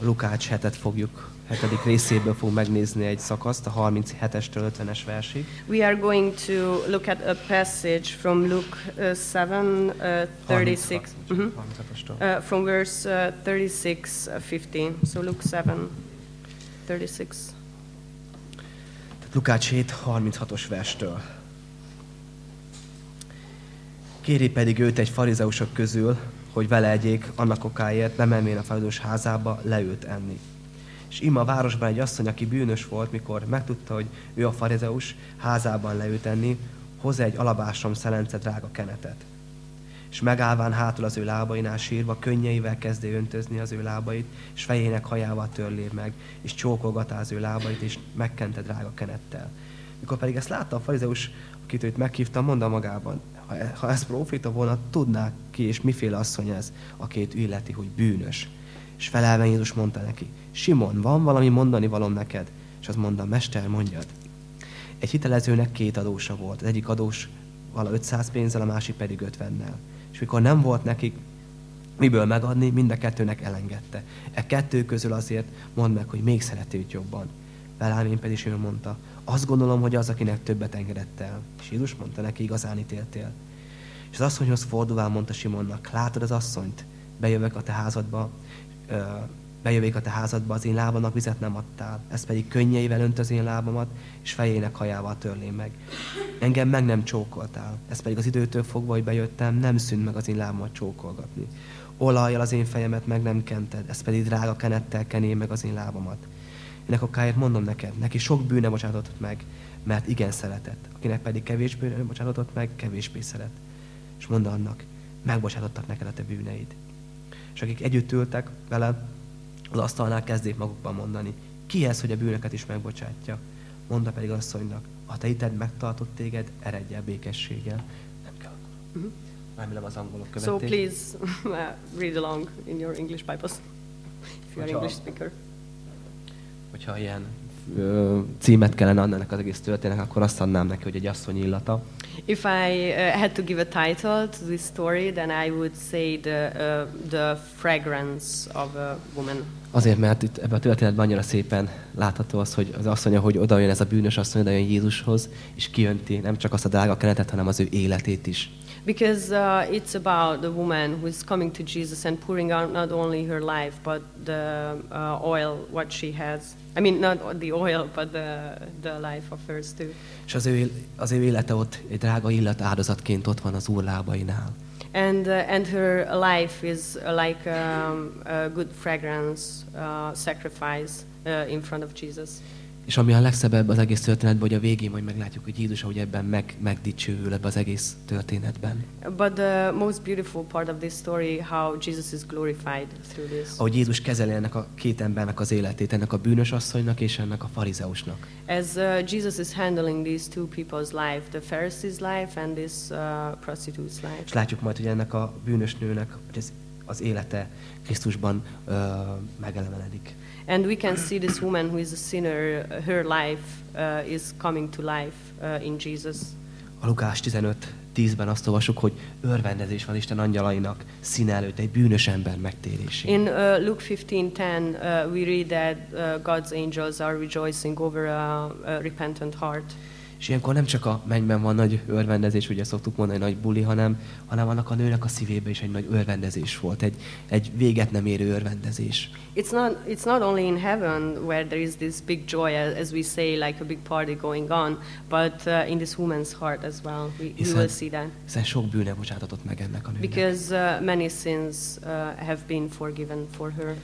Lukács hetet fogjuk, hetedik részéből fogunk megnézni egy szakaszt, a 37-estől 50-es versig. We are going to look at a passage from Luke uh, 7, uh, 36, mhm. 36-ostól. uh, from verse uh, 36, uh, 15. So Luke 7, 36. Tehát Lukács 7, 36-os verstől. Kéri pedig őt egy farizeusok közül, hogy vele egyék, annak okáért nem elmén a farizeus házába leült enni. És ima a városban egy asszony, aki bűnös volt, mikor megtudta, hogy ő a farizeus házában leült enni, hozzá egy alabástrom szelence drága kenetet. És megállván hátul az ő lábainál sírva, könnyeivel kezdé öntözni az ő lábait, és fejének hajával törlé meg, és csókolgatá az ő lábait, és megkente drága kenettel. Mikor pedig ezt látta a farizeus, akit őt meghívta, mondta magában, ha, ha ez profita volna, tudná ki, és miféle asszony ez, akit illeti, hogy bűnös. És felelve Jézus mondta neki, Simon, van valami mondani valom neked? És az mondta, Mester, mondjad. Egy hitelezőnek két adósa volt. Az egyik adós vala 500 pénzzel, a másik pedig 50-nel. És mikor nem volt nekik miből megadni, mind a kettőnek elengedte. E kettő közül azért mondd meg, hogy még szereti őt jobban. Velámén pedig ő mondta, azt gondolom, hogy az, akinek többet engedett el. És Jézus mondta neki, igazán ítéltél. És az asszonyhoz fordulván mondta Simonnak, látod az asszonyt? Bejövök a te házadba, ö, bejövék a te házadba, az én lábamnak vizet nem adtál, ez pedig könnyeivel önt az én lábamat, és fejének hajával törlém meg. Engem meg nem csókoltál, ez pedig az időtől fogva, hogy bejöttem, nem szűnt meg az én lábamat csókolgatni. Olajjal az én fejemet meg nem kented, ez pedig drága kenettel kené meg az én lábamat. Ennek okáért mondom neked, neki sok bűne bocsátott meg, mert igen szeretett. Akinek pedig kevés bűne bocsátott meg, kevésbé szeret. És mondta annak, megbocsátottak neked a te bűneid. És akik együtt ültek vele, az asztalnál kezdték magukban mondani, ki ez, hogy a bűnöket is megbocsátja? Mondta pedig az asszonynak, a te hited megtartott téged, eredj el békességgel. Nem kell. Mhm. Remélem az angolok So követték. please uh, read along in your English Bibles, if you are English speaker. Hogyha ilyen ö, címet kellene adni ennek az egész történetnek, akkor azt adnám neki, hogy egy asszony illata. If I uh, had to give a title to this story, then I would say the, uh, the fragrance of a woman. Azért, mert itt ebben a történetben annyira szépen látható az, hogy az asszony, hogy oda jön ez a bűnös asszony, oda jön Jézushoz, és kijönti nem csak azt a drága kenetet, hanem az ő életét is. Because uh, it's about the woman who is coming to Jesus and pouring out not only her life, but the uh, oil, what she has. I mean, not the oil, but the, the life of hers too. És az ő, az ő élete ott egy drága illat áldozatként ott van az úr lábainál. And, uh, and her life is uh, like um, a good fragrance uh, sacrifice uh, in front of Jesus. És ami a legszebb ebben az egész történetben, hogy a végén majd meglátjuk, hogy Jézus, ahogy ebben meg, megdicsőül ebben az egész történetben. But the most beautiful part of this story, how Jesus is glorified through this. Ahogy Jézus kezeli ennek a két embernek az életét, ennek a bűnös asszonynak és ennek a farizeusnak. As uh, Jesus is handling these two people's life, the Pharisee's life and this uh, prostitute's life. És látjuk majd, hogy ennek a bűnös nőnek hogy ez, az élete Krisztusban ö, megelevenedik. And we can see this woman who is a sinner, uh, her life uh, is coming to life uh, in Jesus. A Lukás 15 10-ben azt olvasjuk, hogy örvendezés van Isten angyalainak színe előtt egy bűnös ember megtérésén. In uh, Luke 15:10, uh, we read that uh, God's angels are rejoicing over a, a repentant heart. És ilyenkor nem csak a mennyben van nagy örvendezés, ugye szoktuk mondani, nagy buli, hanem, hanem annak a nőnek a szívében is egy nagy örvendezés volt, egy, egy véget nem érő örvendezés. It's not, it's not only in heaven where there is this big joy, as we say, like a big party going on, but uh, in this woman's heart as well. We, we Hiszen- will see that. Hiszen sok bűne bocsátatott meg ennek a nőnek. Because uh, many sins uh, have been forgiven for her.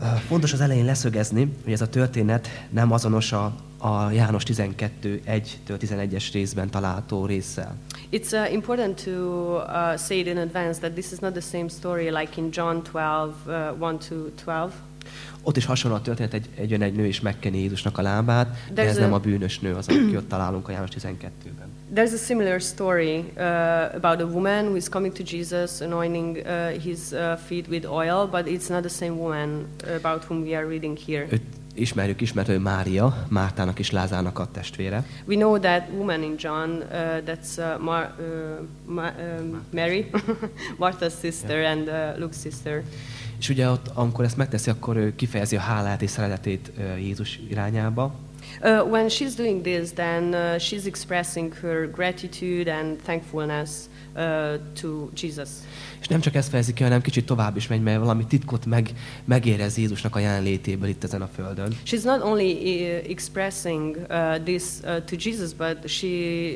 Ö, Fontos az elején leszögezni, hogy ez a történet nem azonos a, a János 12 1-től 11-es részben található résszel. It's uh, important to uh, say it in advance that this is not the same story like in John 12, uh, 1 to 12. Ott is hasonló a történet, egy, egy jön egy nő és megkeni Jézusnak a lábát, de There's ez a- nem a bűnös nő, az, aki ott találunk a János 12-ben. There's a similar story uh, about a woman who is coming to Jesus, anointing uh, his uh, feet with oil, but it's not the same woman about whom we are reading here. Ismerjük, ismert ő Mária, Mártának és Lázárnak a testvére. We know that woman in John, uh, that's uh, Mar- uh, Ma- um, Mary, Martha's sister and uh, Luke's sister. És ugye ott, amikor ezt megteszi, akkor ő kifejezi a hálát és szeretetét ö, Jézus irányába. Uh, when she's doing this, then uh, she's expressing her gratitude and thankfulness uh, to Jesus. És nem csak ezt fejezi ki, hanem kicsit tovább is megy, mert valami titkot meg, megérez Jézusnak a jelenlétéből itt ezen a földön. She's not only uh, expressing uh, this uh, to Jesus, but she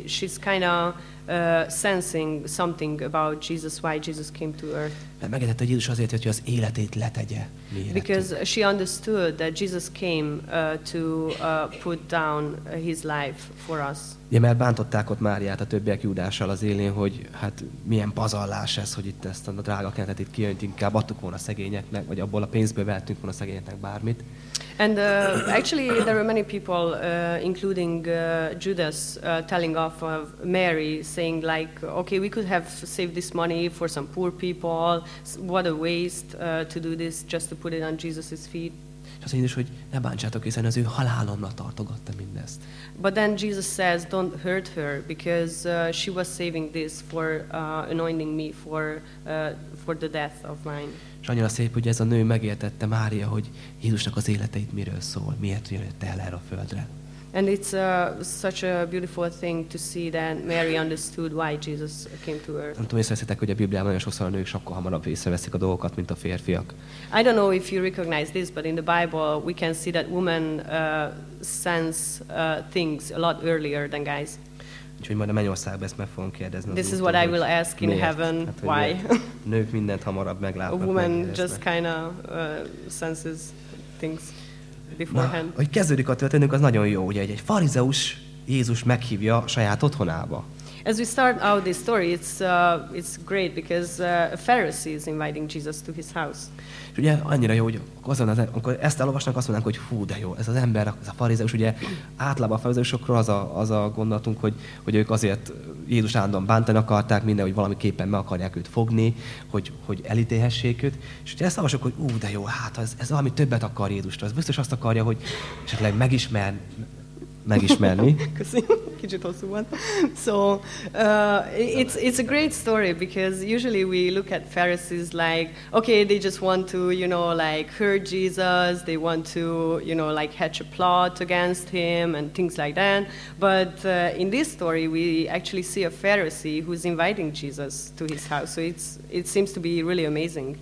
she's kind of uh, sensing something about Jesus, why Jesus came to earth. Mert megértette, hogy Jézus azért jött, hogy az életét letegye. Because she understood that Jesus came uh, to uh, put down his life for us. Ugye, mert bántották ott Máriát a többiek Judással az élén, hogy hát milyen pazarlás ez, hogy itt ezt a drága kenetet itt kijönt, inkább adtuk volna szegényeknek, vagy abból a pénzből vehettünk volna szegényeknek bármit. And uh, actually, there were many people, uh, including uh, Judas, uh, telling off of Mary, saying like, "Okay, we could have saved this money for some poor people. What a waste uh, to do this just to put it on Jesus' feet." És azt mondja, hogy ne bántsátok, hiszen az ő halálomra tartogatta mindezt. But then Jesus says, "Don't hurt her, because uh, she was saving this for uh, anointing me for uh, for the death of mine." És annyira szép, hogy ez a nő megértette Mária, hogy Jézusnak az életeit miről szól, miért jött el erre a földre. And it's uh, such a beautiful thing to see that Mary understood why Jesus came to earth. Nem tudom, észreveszitek, hogy a Bibliában nagyon sokszor a nők sokkal hamarabb észreveszik a dolgokat, mint a férfiak. I don't know if you recognize this, but in the Bible we can see that women uh, sense uh, things a lot earlier than guys. Úgyhogy majd a mennyországban ezt meg fogom kérdezni. This is what I will ask in miért. heaven, Hát, why? Nők mindent hamarabb A meglátnak. woman megéreznek. just kind of uh, senses things Na, beforehand. hogy kezdődik a történünk, az nagyon jó, ugye, egy farizeus Jézus meghívja saját otthonába. As we start out this story, it's, uh, it's great because uh, a Pharisee is inviting Jesus to his house. És ugye annyira jó, hogy azon az, amikor ezt elolvasnak, azt mondanánk, hogy fú, de jó, ez az ember, ez a farizeus, ugye általában a farizeusokról az a, az a gondolatunk, hogy, hogy ők azért Jézus állandóan bántani akarták, minden, hogy valamiképpen meg akarják őt fogni, hogy, hogy elítélhessék őt. És ugye ezt olvasok, hogy ú, de jó, hát ez, ez valami többet akar Jézustól. Ez biztos azt akarja, hogy esetleg megismer, megismerni. Köszi. Kicsit hosszú volt. So uh, it's it's a great story because usually we look at Pharisees like, okay, they just want to, you know, like hurt Jesus. They want to, you know, like hatch a plot against him and things like that. But uh, in this story, we actually see a Pharisee who's inviting Jesus to his house. So it's it seems to be really amazing.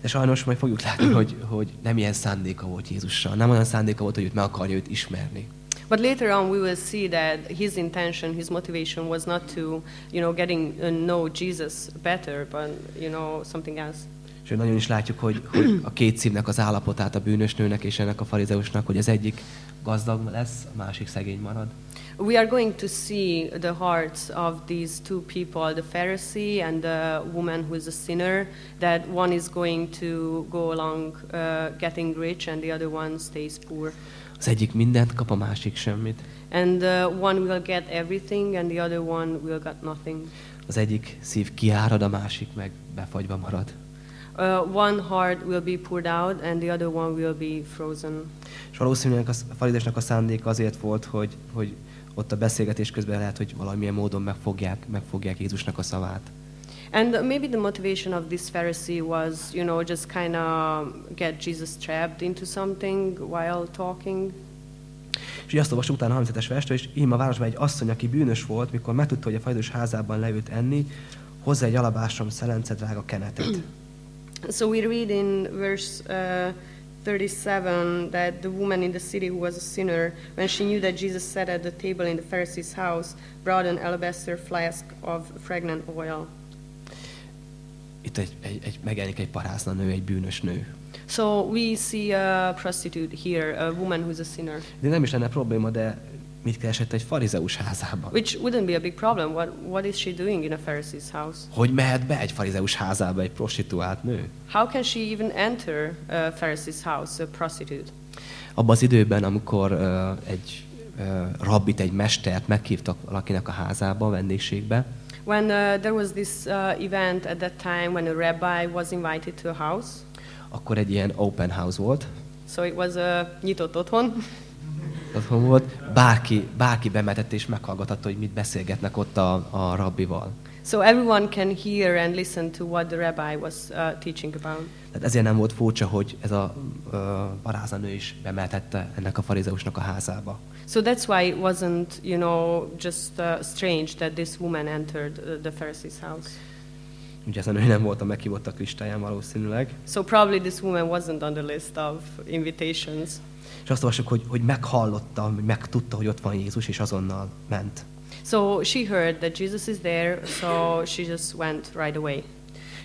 De sajnos majd fogjuk látni, hogy, hogy nem ilyen szándéka volt Jézussal. Nem olyan szándéka volt, hogy őt meg akarja őt ismerni. But later on, we will see that his intention, his motivation was not to, you know, getting to know Jesus better, but you know, something else. És hogy nagyon is látjuk, hogy, hogy a két szívnek az állapotát a bűnös nőnek és ennek a farizeusnak, hogy az egyik gazdag lesz, a másik szegény marad. We are going to see the hearts of these two people, the Pharisee and the woman who is a sinner, that one is going to go along uh, getting rich and the other one stays poor. Az egyik mindent kap, a másik semmit. And uh, one will get everything and the other one will get nothing. Az egyik szív kiárad, a másik meg befagyva marad. Uh, one heart will be poured out and the other one will be frozen. És valószínűleg a farizesnek a szándék azért volt, hogy, hogy ott a beszélgetés közben lehet, hogy valamilyen módon megfogják, megfogják Jézusnak a szavát. And maybe the motivation of this Pharisee was, you know, just kind of get Jesus trapped into something while talking. És így azt olvastuk utána a 37-es verstől, és ím a városban egy asszony, aki bűnös volt, mikor megtudta, hogy a fajdós házában leült enni, hozzá egy alabástrom szelence drága kenetet. So we read in verse uh, 37 that the woman in the city who was a sinner, when she knew that Jesus sat at the table in the Pharisee's house, brought an alabaster flask of fragrant oil. Itt egy, egy, egy, megjelenik egy parászna nő, egy bűnös nő. So we see a prostitute here, a woman who's a sinner, De nem is lenne probléma, de mit keresett egy farizeus házában? which wouldn't be a big problem. What, what is she doing in a Pharisee's house? Hogy mehet be egy farizeus házába egy prostituált nő? How can she even enter a Pharisee's house, a prostitute? Abban az időben, amikor uh, egy uh, rabbit, egy mestert meghívtak valakinek a házába, a vendégségbe, When uh, there was this uh, event at that time when a rabbi was invited to a house, akkor egy ilyen open house volt, so it was a nyitott otthon, otthon volt, bárki, bárki bemetett és meghallgathatta, hogy mit beszélgetnek ott a, a rabbival. So everyone can hear and listen to what the rabbi was uh, teaching about. Tehát ezért nem volt furcsa, hogy ez a uh, parázanő is bemeltette ennek a farizeusnak a házába. So that's why it wasn't, you know, just uh, strange that this woman entered uh, the Pharisee's house. Ugye ez a nő nem volt a meghívottak listáján valószínűleg. So probably this woman wasn't on the list of invitations. És azt olvassuk, hogy, hogy meghallotta, megtudta, hogy ott van Jézus, és azonnal ment. So she heard that Jesus is there, so she just went right away.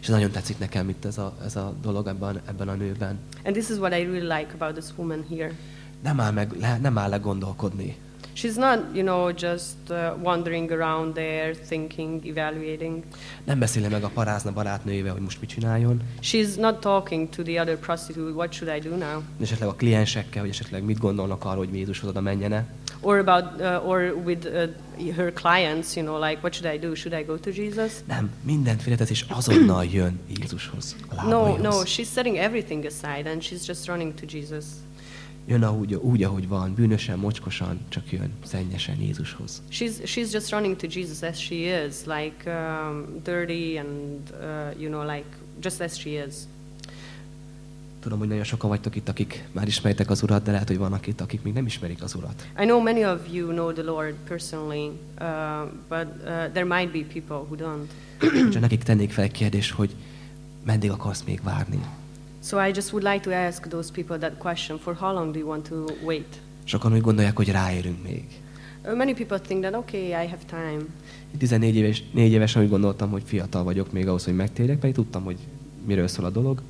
És nagyon tetszik nekem itt ez a, ez a dolog ebben, ebben a nőben. And this is what I really like about this woman here. Nem áll, meg, le, nem áll le gondolkodni. She's not, you know, just uh, wandering around there, thinking, evaluating. Nem beszéli meg a parázna barátnőjével, hogy most mit csináljon. She's not talking to the other prostitute, what should I do now? Esetleg a kliensekkel, hogy esetleg mit gondolnak arról, hogy Jézushoz oda menjene. Or about, uh, or with uh, her clients, you know, like, what should I do? Should I go to Jesus? Nem, mindent félretesz, és azonnal jön Jézushoz, No, no, she's setting everything aside and she's just running to Jesus. Jön ahogy, úgy, ahogy van, bűnösen, mocskosan, csak jön szennyesen Jézushoz. She's, she's just running to Jesus as she is, like um, dirty and, uh, you know, like just as she is. Tudom, hogy nagyon sokan vagytok itt, akik már ismeritek az Urat, de lehet, hogy vannak itt, akik még nem ismerik az Urat. I know many of you know the Lord personally, uh, but uh, there might be people who don't. Csak nekik tennék fel egy kérdést, hogy meddig akarsz még várni? So I just would like to ask those people that question for how long do you want to wait? Sokan úgy gondolják, hogy ráérünk még. Uh, many people think that, okay, I have time. 14 éves, 4 évesen úgy gondoltam, hogy fiatal vagyok még ahhoz, hogy megtérjek, pedig tudtam, hogy miről szól a dolog.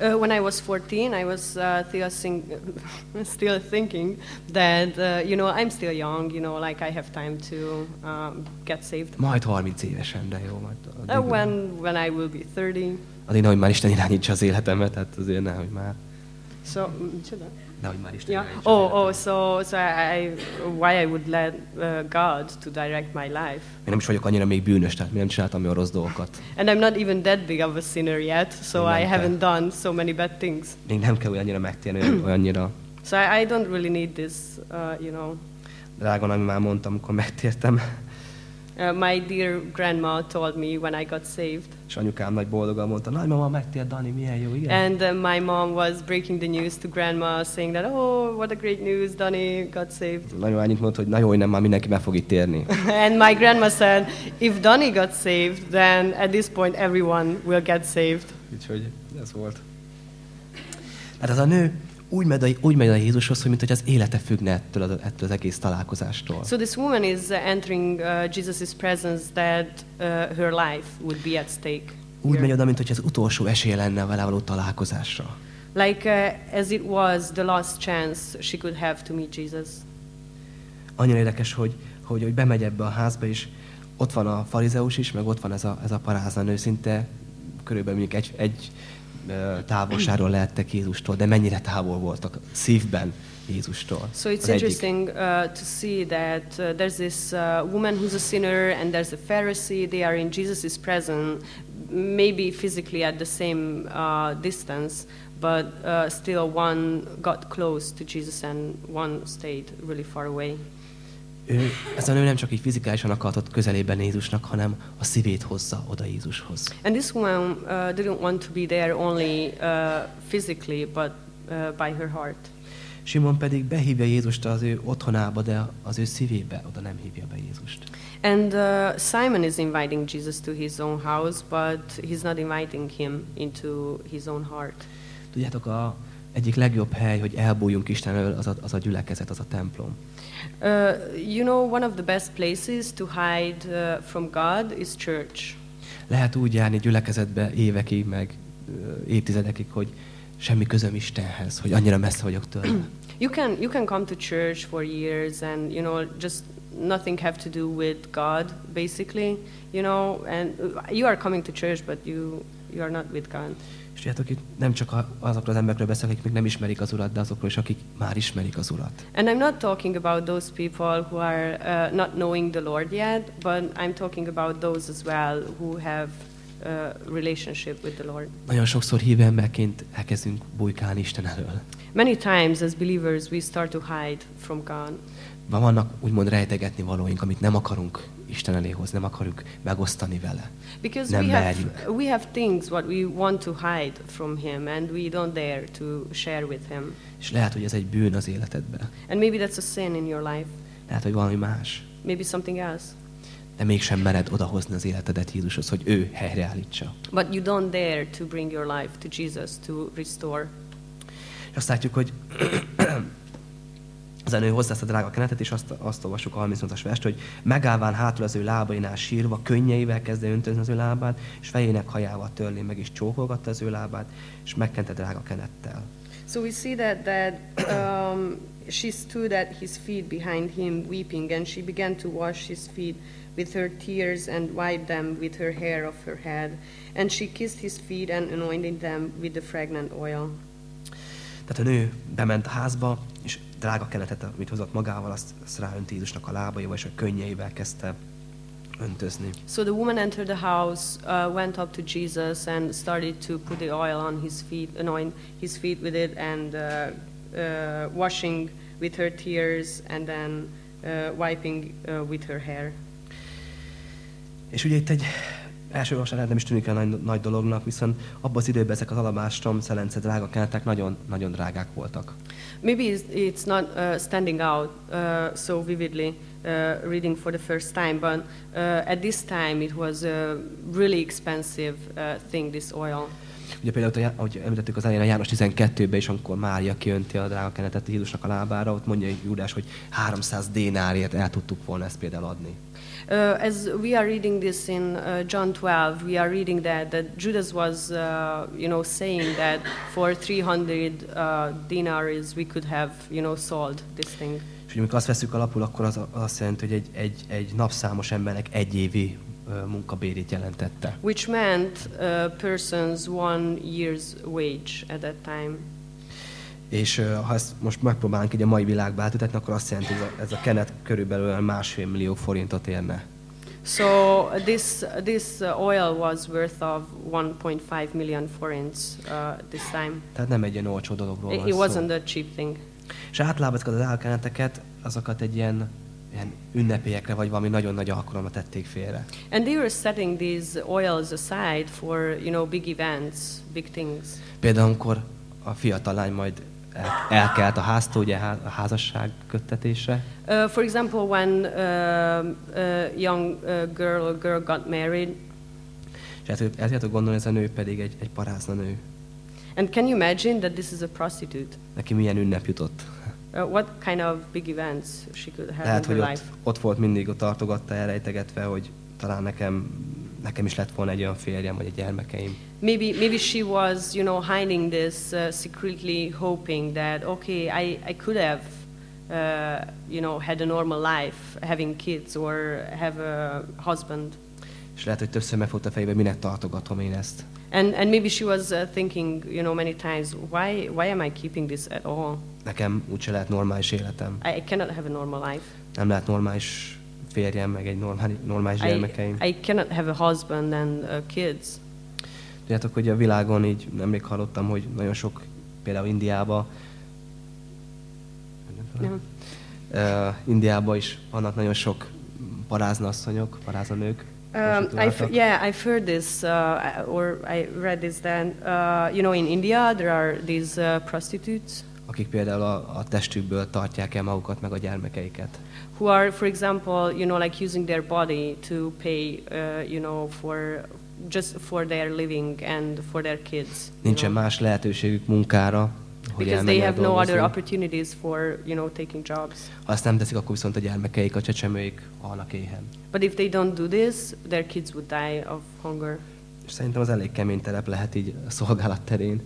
Uh, when I was 14, I was uh, still, still thinking that, uh, you know, I'm still young, you know, like I have time to um, get saved. Majd 30 évesen, de jó. Majd Uh, addig, when, when I will be 30. addig nehogy már Isten irányítsa az életemet, tehát azért nehogy már. So, mm, should I? Nehogy már Isten Yeah. Oh, oh. So, so I, why I would let uh, God to direct my life? Én nem is vagyok annyira még bűnös, tehát még nem csináltam olyan rossz dolgokat. And I'm not even that big of a sinner yet, so Még I nem te. haven't done so many bad things. Még nem kell olyannyira megtérni, olyan- olyannyira. So I, I don't really need this, uh, you know. Drága ami már mondtam, amikor megtértem, Uh, my dear grandma told me when I got saved, és anyukám nagy boldogan mondta, nagymama, megtért Dani, milyen jó, igen? and uh, my mom was breaking the news to grandma, saying that, oh, what a great news, Donny got saved. Nagyon annyit mondta, hogy na jó, hogy nem, már mindenki meg fog itt térni. and my grandma said, if Donny got saved, then at this point everyone will get saved. Úgyhogy ez volt. Hát az a nő úgy megy, a, úgy megy a Jézushoz, hogy mint hogy az élete függne ettől az, ettől az egész találkozástól. So this woman is uh, entering uh, Jesus' presence that uh, her life would be at stake. Úgy megy oda, mint hogy az utolsó esélye lenne a vele való találkozásra. Like uh, as it was the last chance she could have to meet Jesus. Annyira érdekes, hogy, hogy, hogy bemegy ebbe a házba, és ott van a farizeus is, meg ott van ez a, ez a parázna nő, szinte körülbelül mondjuk egy, egy távolságról lehettek Jézustól, de mennyire távol voltak szívben Jézustól. So it's interesting uh, to see that uh, there's this uh, woman who's a sinner and there's a Pharisee. They are in Jesus' presence, maybe physically at the same uh, distance, but uh, still one got close to Jesus and one stayed really far away. Ő, ez a nő nem csak így fizikálisan akartott közelében Jézusnak, hanem a szívét hozza oda Jézushoz. And this woman uh, didn't want to be there only uh, physically, but uh, by her heart. Simon pedig behívja Jézust az ő otthonába, de az ő szívébe oda nem hívja be Jézust. And uh, Simon is inviting Jesus to his own house, but he's not inviting him into his own heart. Tudjátok, a egyik legjobb hely, hogy elbújjunk Isten elől, az a, az a gyülekezet, az a templom. Uh, you know, one of the best places to hide uh, from God is church. Lehet úgy járni gyülekezetbe évekig, meg ö, évtizedekig, hogy semmi közöm Istenhez, hogy annyira messze vagyok tőle. You can you can come to church for years and you know just nothing have to do with God basically, you know, and uh, you are coming to church but you you are not with God. És tudjátok, itt nem csak azokról az emberekről beszélek, akik még nem ismerik az Urat, de azokról is, akik már ismerik az Urat. And I'm not talking about those people who are uh, not knowing the Lord yet, but I'm talking about those as well who have a relationship with the Lord. Nagyon sokszor hívő emberként elkezdünk bujkálni Isten elől. Many times as believers we start to hide from God. Van- Vannak úgymond rejtegetni valóink, amit nem akarunk Isten elé hozni, nem akarjuk megosztani vele. Because Nem we have, merjük. we have things what we want to hide from him and we don't dare to share with him. És lehet, hogy ez egy bűn az életedben. And maybe that's a sin in your life. Lehet, hogy valami más. Maybe something else. De mégsem mered odahozni az életedet Jézushoz, hogy ő helyreállítsa. But you don't dare to bring your life to Jesus to restore. És azt látjuk, hogy az nő hozzá ezt a drága kenetet, és azt, azt olvassuk a 38-as verst, hogy megállván hátul az ő lábainál sírva, könnyeivel kezdte öntözni az ő lábát, és fejének hajával törli meg, és csókolgatta az ő lábát, és megkente drága kenettel. So we see that that um, she stood at his feet behind him, weeping, and she began to wash his feet with her tears and wiped them with her hair of her head. And she kissed his feet and anointed them with the fragrant oil. Tehát a nő bement a házba, drága kenetet, amit hozott magával, azt, azt ráönti Jézusnak a lábaival, és a könnyeivel kezdte öntözni. So the woman entered the house, uh, went up to Jesus, and started to put the oil on his feet, anoint his feet with it, and uh, uh, washing with her tears, and then uh, wiping uh, with her hair. És ugye itt egy első olvasásra nem is tűnik el nagy, nagy dolognak, viszont abban az időben ezek az alabástrom, szelence drága kenetek nagyon, nagyon drágák voltak. Maybe it's, not uh, standing out uh, so vividly uh, reading for the first time, but uh, at this time it was a really expensive uh, thing, this oil. Ugye például, ahogy említettük az elején a János 12-ben is, amikor Mária kiönti a drága kenetet Jézusnak a lábára, ott mondja Júdás, hogy 300 dénárért el tudtuk volna ezt például adni. Uh, as we are reading this in uh, John 12, we are reading that, that Judas was, uh, you know, saying that for 300 uh, dinars we could have, you know, sold this thing. És amikor azt veszük alapul, akkor az, az azt jelenti, hogy egy, egy, egy napszámos embernek egy évi munkabérét jelentette. Which meant a person's one year's wage at that time. És ha ezt most megpróbálunk így a mai világba átütetni, akkor azt jelenti, hogy ez a, ez a kenet körülbelül másfél millió forintot érne. So this this oil was worth of 1.5 million forints uh, this time. Tehát nem egy ilyen olcsó dologról It, van it szó. wasn't a cheap thing. És általában ezeket az elkeneteket, azokat egy ilyen, ilyen ünnepélyekre, vagy valami nagyon nagy alkalomra tették félre. And they were setting these oils aside for you know big events, big things. Például, amikor a fiatal lány majd elkelt a háztól, ugye a házasság köttetésre, Uh, for example, when uh, a young uh, girl or girl got married, és el, tud- el tudjátok gondolni, ez a nő pedig egy, egy parázna nő. and can you imagine that this is a prostitute? Neki milyen ünnep jutott. Uh, what kind of big events she could have Lehet, in hogy her ott, life? ott volt mindig, ott tartogatta elrejtegetve, hogy talán nekem, nekem is lett volna egy olyan férjem, vagy egy gyermekeim. Maybe, maybe she was, you know, hiding this uh, secretly, hoping that okay, I, I could have, uh, you know, had a normal life, having kids or have a husband, És lehet, hogy többször megfogta a fejébe, minek tartogatom én ezt. and and maybe she was uh, thinking, you know, many times, why why am I keeping this at all? Nekem úgyse lehet normális életem. I, I cannot have a normal life. Nem lehet normális férjem, meg egy normális, normális I, gyermekeim. I cannot have a husband and uh, kids. Tudjátok, hogy a világon így nemrég hallottam, hogy nagyon sok, például Indiába, Yeah. uh, Indiában is vannak nagyon sok paráznasszonyok, paráznanők. Um, I've, yeah, I've heard this, uh, or I read this. Then, uh, you know, in India there are these uh, prostitutes akik például a, a testükből tartják el magukat, meg a gyermekeiket. Who are, for example, you know, like using their body to pay, uh, you know, for just for their living and for their kids. Nincsen know. más lehetőségük munkára, hogy Because they have no other dolgozni. opportunities for, you know, taking jobs. Ha ezt nem teszik, akkor viszont a gyermekeik, a csecsemőik halnak éhen. But if they don't do this, their kids would die of hunger. És szerintem az elég kemény terep lehet így a szolgálat terén.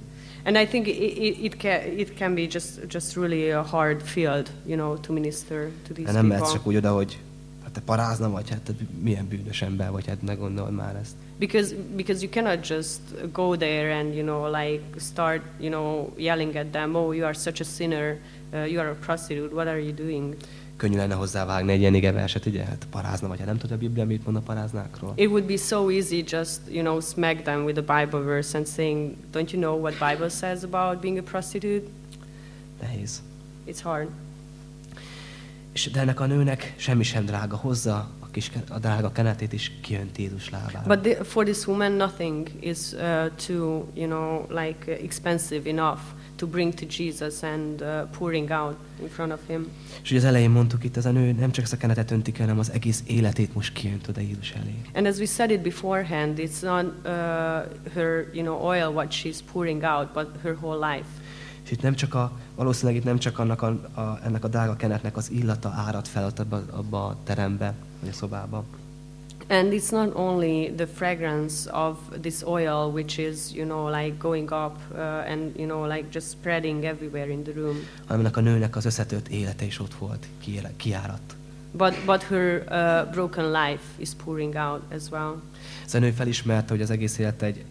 And I think it, it, it, can, it can be just, just really a hard field, you know, to minister to these Hát nem mehetsz people. csak úgy oda, hogy hát te parázna vagy, hát te milyen bűnös ember vagy, hát ne gondold már ezt. Because, because you cannot just go there and, you know, like start, you know, yelling at them, oh, you are such a sinner, uh, you are a prostitute, what are you doing? Könnyű lenne hozzávágni egy ilyen ige verset, ugye? Hát parázna vagy, hát nem tudod a Biblia mit mond a paráznákról? It would be so easy just, you know, smack them with a Bible verse and saying, don't you know what Bible says about being a prostitute? Nehéz. It's hard. És de ennek a nőnek semmi sem drága hozzá kis, a drága kenetét is kiönti Jézus lábára. But the, for this woman, nothing is uh, too, you know, like uh, expensive enough to bring to Jesus and uh, pouring out in front of him. És ugye az elején mondtuk itt, ez a nő nem csak ezt a kenetet önti ki, hanem az egész életét most kiönt oda Jézus elé. And as we said it beforehand, it's not uh, her, you know, oil what she's pouring out, but her whole life. És itt nem csak a, valószínűleg itt nem csak annak a, a, ennek a drága kenetnek az illata árad fel abba, abba a terembe, vagy a szobába, And it's not only the fragrance of this oil, which is, you know, like going up uh, and, you know, like just spreading everywhere in the room, hanem a nőnek az összetört élete is ott volt, kiáradt. but, but her uh, broken life is pouring out as well. Ez a nő felismerte, hogy az egész élet egy,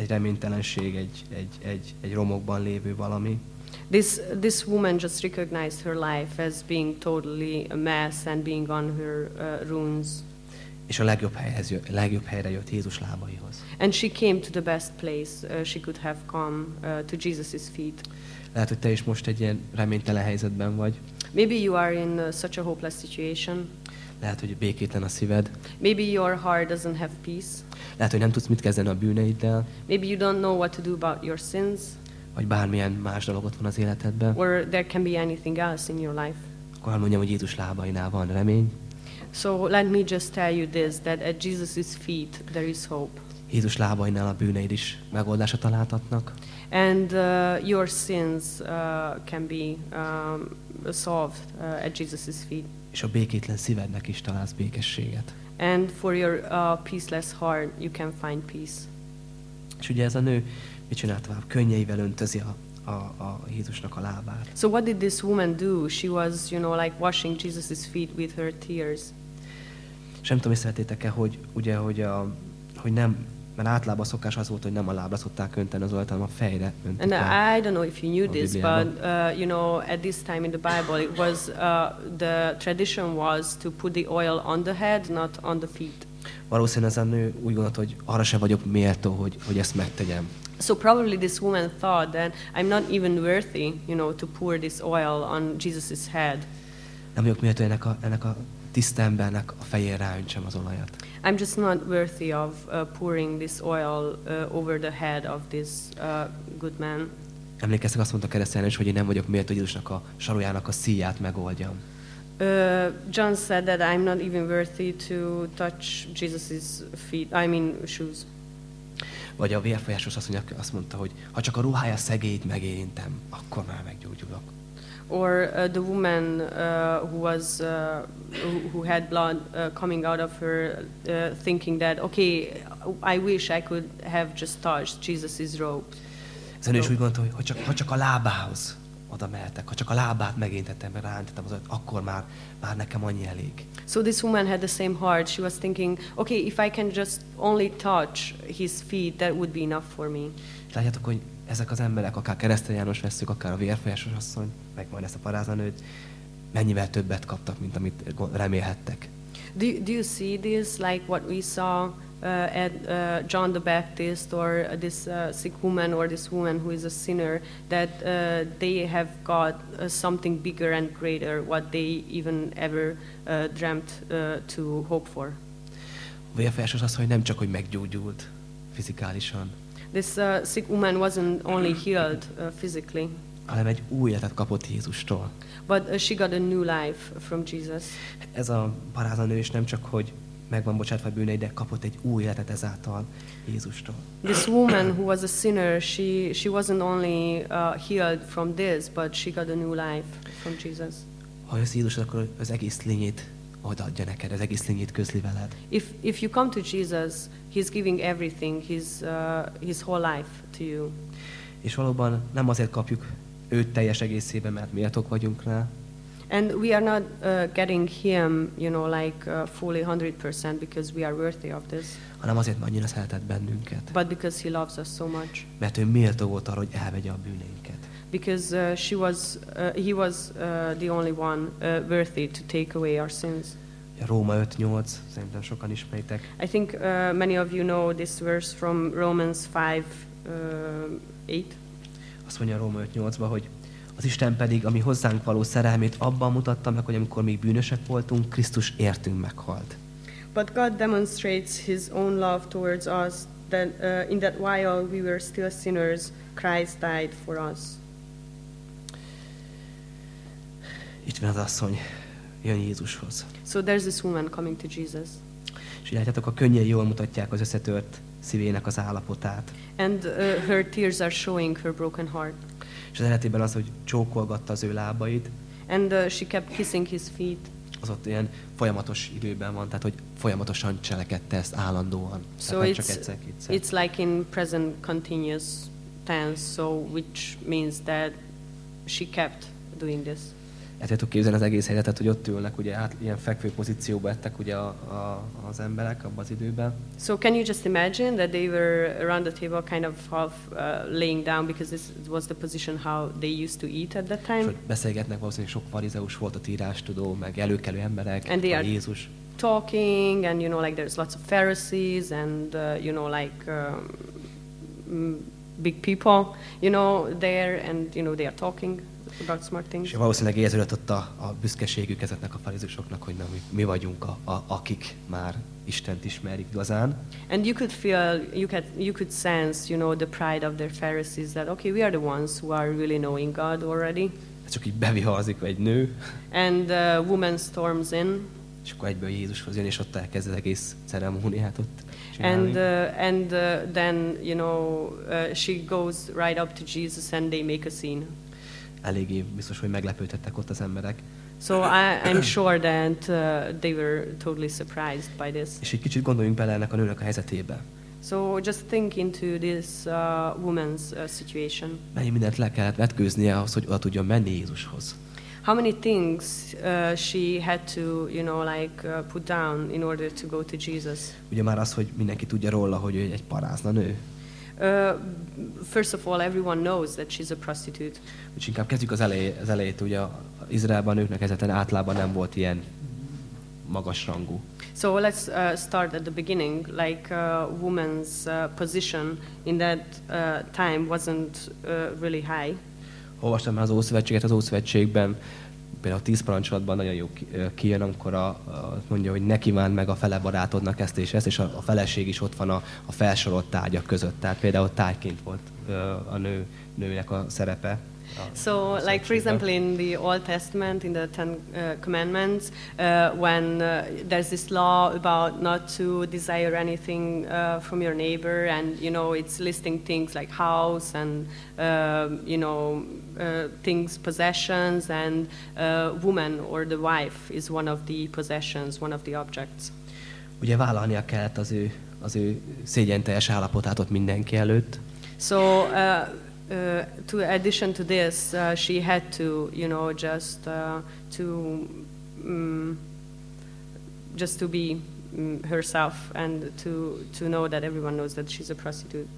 egy reménytelenség, egy, egy, egy, egy romokban lévő valami, This, this woman just recognized her life as being totally a mess and being on her uh, ruins. és a legjobb, helyhez jött, legjobb helyre jött Jézus lábaihoz. And she came to the best place uh, she could have come uh, to Jesus' feet. Lehet, hogy te is most egy ilyen reménytelen helyzetben vagy. Maybe you are in uh, such a hopeless situation. Lehet, hogy békétlen a szíved. Maybe your heart doesn't have peace. Lehet, hogy nem tudsz mit kezdeni a bűneiddel, Maybe you don't know what to do about your sins, vagy bármilyen más dolog ott van az életedben. or there can be anything else in your life. Akkor mondjam, hogy Jézus lábainál van remény. So let me just tell you this that at Jesus' feet there is hope. Jézus lábainál a bűneid is megoldásra találtatnak. And uh, your sins uh, can be um, solved uh, at Jesus' feet. És a békétlen szívednek is találsz békességet. And for your uh, peaceless heart, you can find peace. És ugye ez a nő mit csinál tovább? Könnyeivel öntözi a, a, a Jézusnak a lábát. So what did this woman do? She was, you know, like washing Jesus' feet with her tears. És nem tudom, észrevettétek-e, hogy ugye, hogy, a, hogy nem, mert általában a szokás az volt, hogy nem a lábra szokták önteni az olajat, hanem a fejre öntik And el. I don't know if you knew this, but uh, you know, at this time in the Bible, it was uh, the tradition was to put the oil on the head, not on the feet. Valószínűleg ez a nő úgy gondolt, hogy arra se vagyok méltó, hogy, hogy ezt megtegyem. So probably this woman thought that I'm not even worthy, you know, to pour this oil on Jesus' head. Nem vagyok méltó ennek a, ennek a tiszta embernek a fején ráöntsem az olajat. I'm just not worthy of uh, pouring this oil uh, over the head of this uh, good man. Emlékeztek, azt mondta a keresztény is, hogy én nem vagyok méltó, Jézusnak a sarójának a szíját megoldjam. Uh, John said that I'm not even worthy to touch Jesus' feet, I mean shoes. Vagy a vérfolyásos mondja, azt mondta, hogy ha csak a ruhája szegélyt megérintem, akkor már meggyógyulok. Or uh, the woman uh, who was uh, who, who had blood uh, coming out of her, uh, thinking that okay, I wish I could have just touched Jesus' robe. Ez nő is úgy gondolta, hogy ha csak, ha csak a lábához oda mehetek, ha csak a lábát megérintettem, meg rántettem az akkor már, már nekem annyi elég. So this woman had the same heart. She was thinking, okay, if I can just only touch his feet, that would be enough for me. Látjátok, hogy ezek az emberek, akár Keresztény János veszük, akár a vérfolyásos asszony, meg majd ezt a parázanőt, mennyivel többet kaptak, mint amit remélhettek. Do, do you see this, like what we saw uh, at uh, John the Baptist, or this uh, sick woman, or this woman who is a sinner, that uh, they have got uh, something bigger and greater, what they even ever uh, dreamt uh, to hope for? A vérfolyásos asszony nem csak, hogy meggyógyult fizikálisan, This uh, sick woman wasn't only healed uh, physically, hanem egy új életet kapott Jézustól. but uh, she got a new life from Jesus. Ez a parázanő is nem csak, hogy meg van bocsátva a bűnei, de kapott egy új életet ezáltal Jézustól. This woman who was a sinner, she, she wasn't only uh, healed from this, but she got a new life from Jesus. Ha jössz Jézushoz, akkor az egész lényét odaadja neked, az egész lényét közli veled. If, if you come to Jesus, He's giving everything, His, uh, his whole life to you. És valóban nem azért kapjuk őt teljes egészében, mert méltók vagyunk rá, And we are not uh, getting Him, you know, like uh, fully 100% because we are worthy of this, hanem azért, mert annyira szeretett bennünket. but because He loves us so much. Mert ő méltó volt arra, hogy elvegye a bűneinket. Because uh, she was, uh, He was uh, the only one uh, worthy to take away our sins. A Róma 5.8, szerintem sokan ismeritek. I think uh, many of you know this verse from Romans 5 uh, 8. Azt mondja Róma 5.8-ban, hogy az Isten pedig, ami hozzánk való szerelmét abban mutatta meg, hogy amikor még bűnösek voltunk, Krisztus értünk meghalt. But God demonstrates His own love towards us that uh, in that while we were still sinners, Christ died for us. Itt van az asszony, jön Jézushoz. So there's this woman coming to Jesus. És látjátok, a könnyei jól mutatják az összetört szívének az állapotát. And uh, her tears are showing her broken heart. És az eredetében az, hogy csókolgatta az ő lábait, And uh, she kept kissing his feet. az ott ilyen folyamatos időben van, tehát hogy folyamatosan cselekedte ezt állandóan. So tehát nem csak it's, egyszer-kétszer. it's like in present continuous tense, so which means that she kept doing this. El tudjátok képzelni az egész helyzetet, hogy ott ülnek, ugye át, ilyen fekvő pozícióba ettek ugye a, a, az emberek abban az időben. So can you just imagine that they were around the table kind of half uh, laying down because this was the position how they used to eat at that És time? hogy beszélgetnek, valószínűleg sok farizeus volt a tírástudó, meg előkelő emberek, And they are- Jézus. Talking and you know like there's lots of Pharisees and uh, you know like um, big people you know there and you know they are talking about smart things. És valószínűleg érződött ott a, a büszkeségük ezeknek a farizusoknak, hogy na, mi, mi vagyunk, a, a, akik már Istent ismerik igazán. And you could feel, you could, you could sense, you know, the pride of their Pharisees that, okay, we are the ones who are really knowing God already. Ez csak így beviharzik egy nő, And the woman storms in, és akkor egyből Jézushoz jön, és ott elkezd az egész ceremóniát ott csinálni. and, uh, and uh, then, you know, uh, she goes right up to Jesus and they make a scene. Eléggé biztos, hogy meglepődhettek ott az emberek. So I, I'm sure that uh, they were totally surprised by this. És egy kicsit gondoljunk bele ennek a nőnek a helyzetébe. So just think into this uh, woman's uh, situation. Mennyi mindent le kellett vetkőznie ahhoz, hogy oda tudjon menni Jézushoz. How many things uh, she had to, you know, like uh, put down in order to go to Jesus? Ugye már az, hogy mindenki tudja róla, hogy ő egy parázna nő. Uh, first of all, everyone knows that she's a prostitute. Úgyhogy inkább kezdjük az, elej, az elejét. Ugye a nőknek helyzeten általában nem volt ilyen magas rangú. So let's uh, start at the beginning. Like uh, woman's uh, position in that uh, time wasn't uh, really high. Olvastam már az Ószövetséget, az Ószövetségben például a tíz parancsolatban nagyon jó kijön, amikor a, mondja, hogy ne kívánd meg a fele barátodnak ezt és ezt, és a, a feleség is ott van a, a felsorolt tárgyak között. Tehát például tárgyként volt a nő, nőnek a szerepe. A So, like for example, in the Old Testament, in the Ten uh, Commandments, uh, when uh, there's this law about not to desire anything uh, from your neighbor, and you know it's listing things like house and um you know uh, things, possessions, and uh, woman or the wife is one of the possessions, one of the objects. Ugye vállalnia kellett az ő, az ő állapotát ott mindenki előtt, So, uh, uh, to addition to this, uh, she had to, you know, just uh, to, um, just to be um, herself and to to know that everyone knows that she's a prostitute.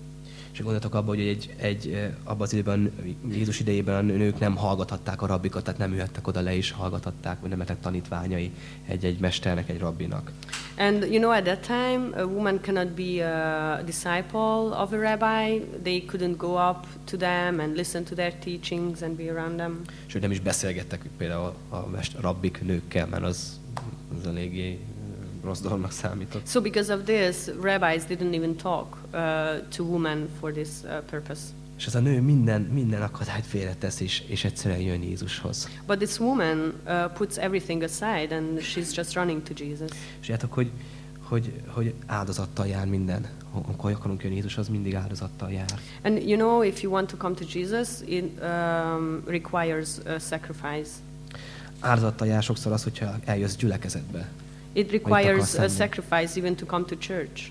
És gondoltok abba, hogy egy, egy, ö, abban az időben, Jézus idejében a nők nem hallgathatták a rabbikat, tehát nem jöhettek oda le és hallgathatták, vagy nem lettek tanítványai egy-egy mesternek, egy rabbinak. And you know, at that time, a woman cannot be a disciple of a rabbi. They couldn't go up to them and listen to their teachings and be around them. És hogy nem is beszélgettek például a mest, rabbik nőkkel, mert az, az eléggé rossz dolognak számított. So, because of this, rabbis didn't even talk uh, to women for this uh, purpose. És ez a nő minden, minden akadályt félretesz, és, és egyszerűen jön Jézushoz. But this woman uh, puts everything aside and she's just running to Jesus. És tudjátok, hogy, hogy, hogy áldozattal jár minden. Amikor akarunk jönni Jézushoz, mindig áldozattal jár. And you know, if you want to come to Jesus, it um, requires a sacrifice. Áldozattal jár sokszor az, hogyha eljössz gyülekezetbe. It requires a sacrifice even to come to church.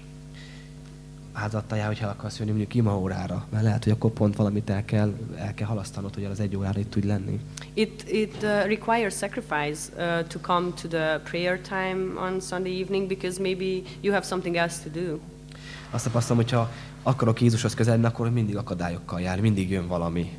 Áldozattal jár, hogyha el akarsz jönni mondjuk ima órára, mert lehet, hogy akkor pont valamit el kell, el kell halasztanod, hogy az egy órára itt tudj lenni. It, it uh, requires sacrifice uh, to come to the prayer time on Sunday evening because maybe you have something else to do. Azt tapasztalom, hogyha akarok Jézushoz közeledni, akkor mindig akadályokkal jár, mindig jön valami.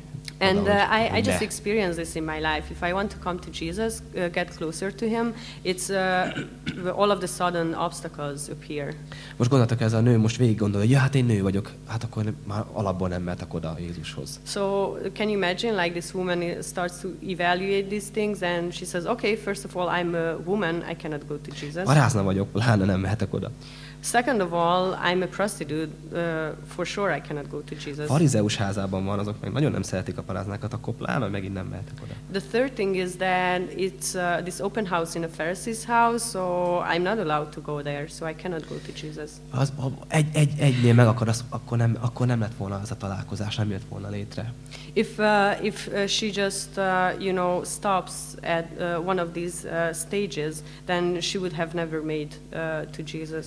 And uh, I, I just ne. experienced this in my life. If I want to come to Jesus, uh, get closer to Him, it's uh, all of the sudden obstacles appear. Most gondoltak ez a nő most végig gondol, hogy ja, hát én nő vagyok, hát akkor már alapból nem mehetek oda Jézushoz. So can you imagine, like this woman starts to evaluate these things, and she says, "Okay, first of all, I'm a woman. I cannot go to Jesus. Varázna vagyok, pláne nem mehetek oda. Second of all, I'm a prostitute. Uh, for sure, I cannot go to Jesus." Farizeus házában van, azok meg nagyon nem szeretik a paráznákat, akkor pláne megint nem mehetek oda. The third thing is that it's uh, this open house in a Pharisee's house, so I'm not allowed to go there, so I cannot go to Jesus. Az, ha egy, egy, egynél meg akar, az, akkor, nem, akkor nem lett volna az a találkozás, nem jött volna létre. If uh, if uh, she just uh, you know stops at uh, one of these uh, stages, then she would have never made uh, to Jesus.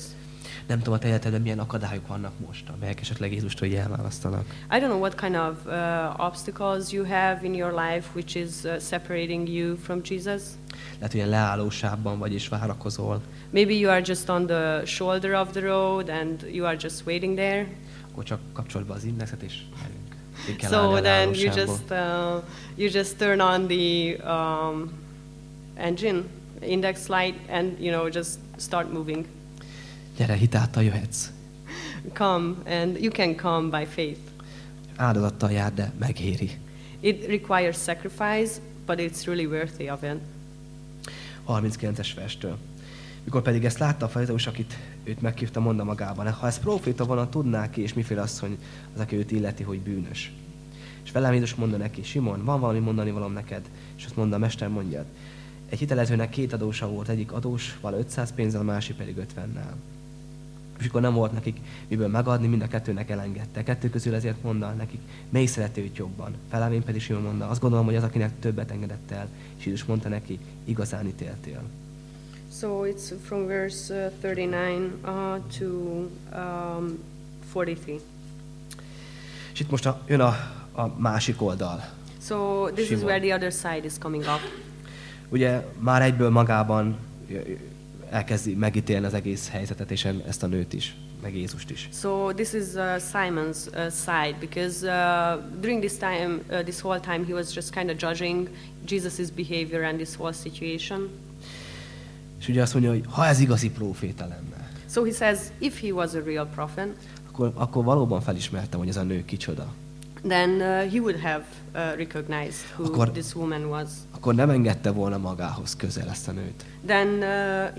Nem tudom, a te életedben milyen akadályok vannak most, amelyek esetleg Jézustól így elválasztanak. I don't know what kind of uh, obstacles you have in your life, which is uh, separating you from Jesus. Lehet, hogy leállósában vagy és várakozol, Maybe you are just on the shoulder of the road and you are just waiting there. akkor csak kapcsolod be az indexet és So then you just uh, you just turn on the um, engine index light and you know just start moving. Gyere, hitáltal jöhetsz. Come and you can come by faith. Áldozattal jár, de megéri. It requires sacrifice, but it's really worthy of it. 39-es verstől. Mikor pedig ezt látta a farizeus, akit őt meghívta, mondta magában, ha ez proféta volna, tudná ki, és miféle asszony az, aki őt illeti, hogy bűnös. És velem Jézus mondta neki, Simon, van valami mondani valam neked? És azt mondta, mester mondja, egy hitelezőnek két adósa volt, egyik adós vala 500 pénzzel, a másik pedig 50-nel. És akkor nem volt nekik miből megadni, mind a kettőnek elengedte. Kettő közül ezért mondta nekik, melyik szereti őt jobban. Felem én pedig Simon mondta, azt gondolom, hogy az, akinek többet engedett el. És Jézus mondta neki, igazán ítéltél. So it's from verse uh, 39 uh, to um, 43. És itt most a, jön a, a másik oldal. So this is Simon. where the other side is coming up. Ugye már egyből magában elkezdi megítélni az egész helyzetet, és ezt a nőt is, meg Jézust is. So this is uh, Simon's uh, side because uh, during this time, uh, this whole time, he was just kind of judging Jesus' behavior and this whole situation. És ugye azt mondja, hogy ha ez igazi próféta lenne, So he says, if he was a real prophet, akkor, akkor valóban felismertem, hogy ez a nő kicsoda. Then uh, he would have uh, recognized who Akkor- this woman was. Akkor nem engedte volna magához közel ezt a nőt. Then uh,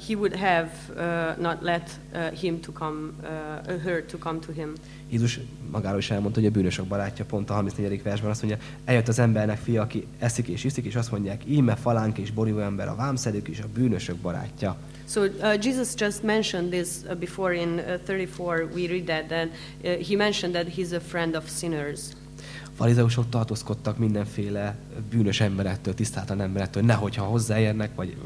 he would have uh, not let uh, him to come, uh, her to come to him. Jézus magáról is elmondta, hogy a bűnösök barátja, pont a 34. versben azt mondja, eljött az embernek fia, aki eszik és iszik, és azt mondják, íme falánk és borívó ember, a vámszedők és a bűnösök barátja. So uh, Jesus just mentioned this uh, before in uh, 34. We read that that uh, he mentioned that he's a friend of sinners. Farizeusok tartózkodtak mindenféle bűnös emberektől, tisztátlan emberektől, nehogy ha hozzáérnek, vagy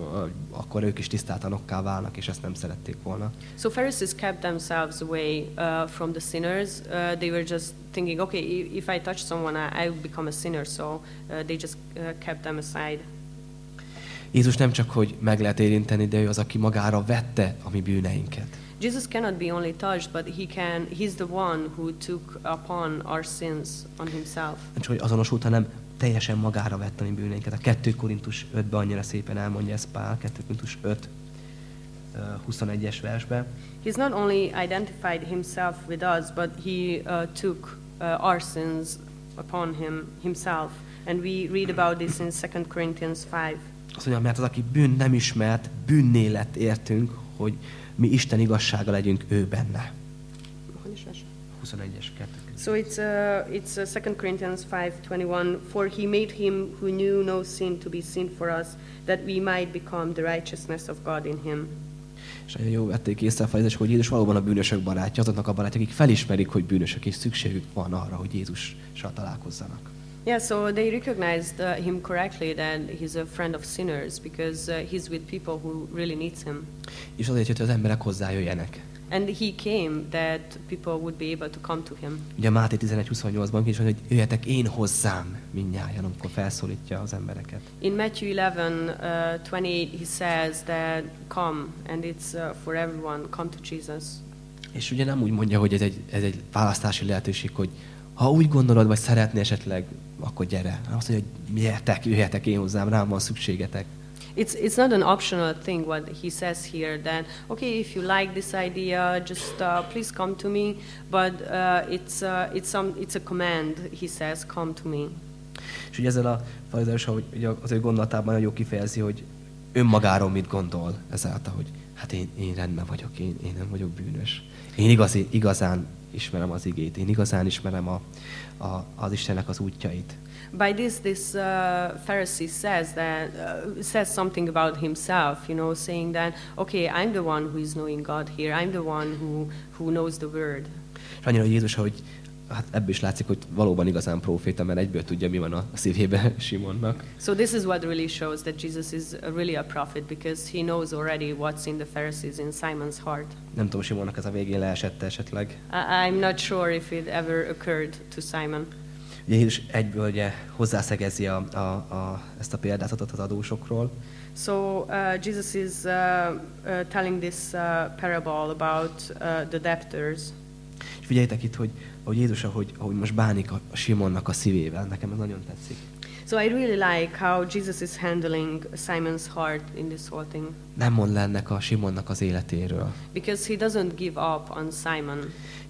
akkor ők is tisztátlanokká válnak, és ezt nem szerették volna. So Pharisees kept themselves away uh, from the sinners. Uh, they were just thinking, okay, if I touch someone, I, I will become a sinner. So uh, they just uh, kept them aside. Jézus nem csak, hogy meg lehet érinteni, de ő az, aki magára vette a mi bűneinket. Jesus cannot be only touched, but he can. He's the one who took upon our sins on himself. Nem csak, hogy azonosult, hanem teljesen magára vette a mi bűneinket. A 2 Korintus 5-ben annyira szépen elmondja ezt Pál, 2 Korintus 5, ö, 21-es versbe. He's not only identified himself with us, but he uh, took uh, our sins upon him himself. And we read about this in 2 Corinthians 5. Azt mondja, mert az, aki bűn nem ismert, bűnné lett értünk, hogy mi Isten igazsága legyünk ő benne. 21-es 2. So it's uh, it's uh, 2 Corinthians 5:21 for he made him who knew no sin to be sin for us that we might become the righteousness of God in him. És nagyon jó vették észre a farizeusok, hogy Jézus valóban a bűnösök barátja, azoknak a barátja, akik felismerik, hogy bűnösök, és szükségük van arra, hogy Jézussal találkozzanak. Yeah, so they recognized uh, him correctly that he's a friend of sinners because uh, he's with people who really needs him. És azért jött, hogy az emberek hozzájöjjenek. And he came that people would be able to come to him. Ugye Máté 11.28-ban is hogy jöjjetek én hozzám mindnyájan, amikor felszólítja az embereket. In Matthew 11, uh, 28, he says that come, and it's uh, for everyone, come to Jesus. És ugye nem úgy mondja, hogy ez egy, ez egy választási lehetőség, hogy ha úgy gondolod, vagy szeretné esetleg, akkor gyere. Azt mondja, hogy gyertek, jöjjetek én hozzám, rám van szükségetek. It's, it's not an optional thing what he says here that okay if you like this idea just uh, please come to me but uh, it's uh, it's some it's a command he says come to me És ugye ezzel a farizeus, hogy ugye az ő gondolatában nagyon jó kifejezi, hogy önmagáról mit gondol ezáltal, hogy hát én, én rendben vagyok, én, én nem vagyok bűnös. Én igazi, igazán ismerem az igét, én igazán ismerem a, a, az Istennek az útjait. by this this uh, pharisee says that uh, says something about himself you know saying that okay i'm the one who is knowing god here. I'm the one who who knows the word. És annyira, hogy Jézus, hogy hát ebből is látszik, hogy valóban igazán proféta, mert egyből tudja, mi van a szívébe Simonnak. so this is what really shows that jesus is really a prophet because he knows already what's in the pharisees in simon's heart Nem tudom, Simonnak ez a végén leesette esetleg. I- i'm not sure if it ever occurred to simon Ugye Jézus egyből ugye hozzászegezi a, a, a, ezt a példázatot az adósokról, So uh, Jesus is uh, uh, telling this uh, parable about uh, the debtors. És figyeljétek itt, hogy, hogy Jézus, ahogy, ahogy most bánik a, a Simonnak a szívével, nekem ez nagyon tetszik. So I really like how Jesus is handling Simon's heart in this whole thing Nem mond le ennek a Simonnak az életéről. because he doesn't give up on Simon.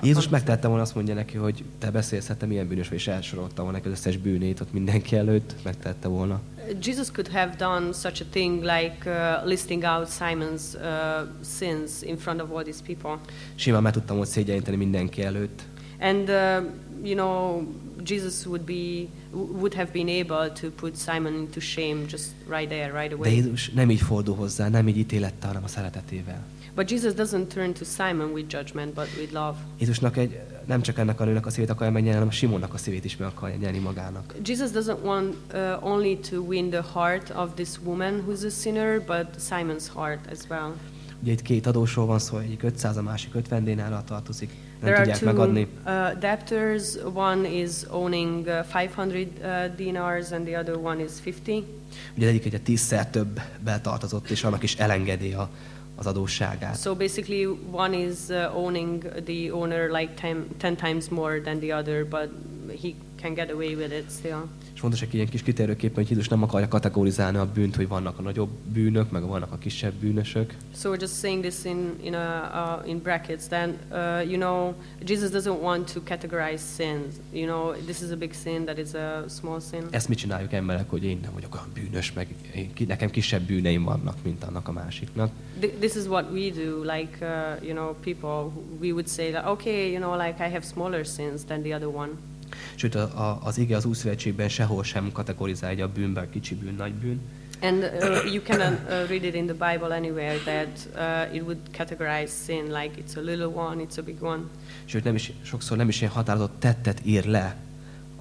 Jézus megtette volna azt mondja neki, hogy te beszélsz, hát te milyen bűnös vagy, és elsorolta volna neki az összes bűnét ott mindenki előtt, megtette volna. Jesus could have done such a thing like uh, listing out Simon's uh, sins in front of all these people. Simán meg tudtam volna szégyeníteni mindenki előtt, And, uh, you know, Jesus would, be, would have been able to put Simon into shame just right there, right de away. Jézus nem így fordul hozzá, nem így ítélettel, hanem a szeretetével. But Jesus doesn't turn to Simon with judgment, but with love. Jézusnak egy, nem csak ennek a nőnek a szívét akarja megnyerni, hanem Simonnak a szívét is meg akarja nyerni magának. Jesus doesn't want uh, only to win the heart of this woman who's a sinner, but Simon's heart as well. Ugye itt két adósról van szó, egyik 500, a másik 50 dénárral tartozik. Nem There are two megadni. uh, debtors. One is owning uh, 500 uh, dinars, and the other one is 50. Ugye egyik egy tízszer több tartozott, és annak is elengedi a, az adósságát. So basically, one is uh, owning the owner like ten, ten times more than the other, but he can get away with it still. És fontos egy ilyen kis kitérőképpen, hogy Jézus nem akarja kategorizálni a bűnt, hogy vannak a nagyobb bűnök, meg vannak a kisebb bűnösök. So we're just saying this in in, a, uh, in brackets. Then uh, you know, Jesus doesn't want to categorize sins. You know, this is a big sin, that is a small sin. Ezt mit csináljuk emberek, hogy én nem vagyok olyan bűnös, meg én, nekem kisebb bűneim vannak, mint annak a másiknak. Th- This is what we do. Like uh, you know, people. We would say that okay, you know, like I have smaller sins than the other one. Sőt, a, a, az ige az Újszövetségben sehol sem kategorizálja a bűnben, kicsi bűn, nagy bűn. And uh, you can uh, read it in the Bible anywhere that uh, it would categorize sin like it's a little one, it's a big one. Sőt, nem is, sokszor nem is ilyen határozott tettet ír le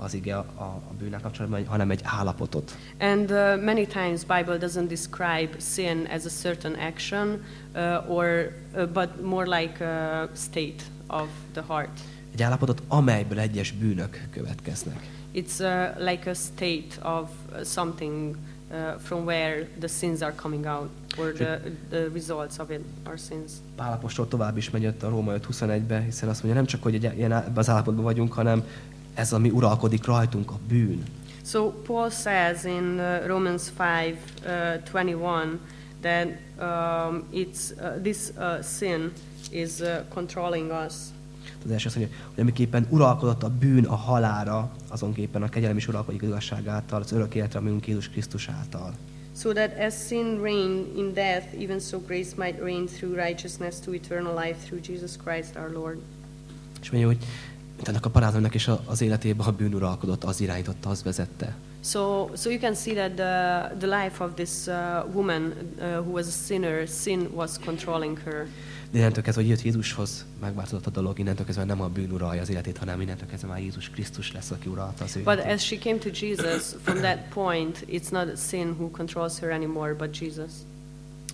az ige a, a, a bűnnel kapcsolatban, hanem egy állapotot. And uh, many times Bible doesn't describe sin as a certain action, uh, or uh, but more like a state of the heart. Egy állapotot, amelyből egyes bűnök következnek. It's uh, like a state of uh, something uh, from where the sins are coming out, or the, the results of it are sins. Pálapostól tovább is megy a Róma 5.21-be, hiszen azt mondja, nem csak, hogy egy ilyen az állapotban vagyunk, hanem ez, ami uralkodik rajtunk, a bűn. So Paul says in uh, Romans 5 uh, 21 that um, it's uh, this uh, sin is uh, controlling us. Az első azt mondja, hogy amiképpen uralkodott a bűn a halára, azonképpen a kegyelem is uralkodik az igazság által, az örök életre, amünk Jézus Krisztus által. So that as sin reigned in death, even so grace might reign through righteousness to eternal life through Jesus Christ our Lord. És mondja, hogy mint ennek a parázónak is az életében a bűn uralkodott, az irányította, az vezette. So, so you can see that the, the life of this uh, woman uh, who was a sinner, sin was controlling her. De innentől kezdve, hogy jött Jézushoz, megváltozott a dolog, innentől kezdve nem a bűn uralja az életét, hanem innentől kezdve már Jézus Krisztus lesz, aki uralta az ő But életét. as she came to Jesus, from that point, it's not sin who controls her anymore, but Jesus.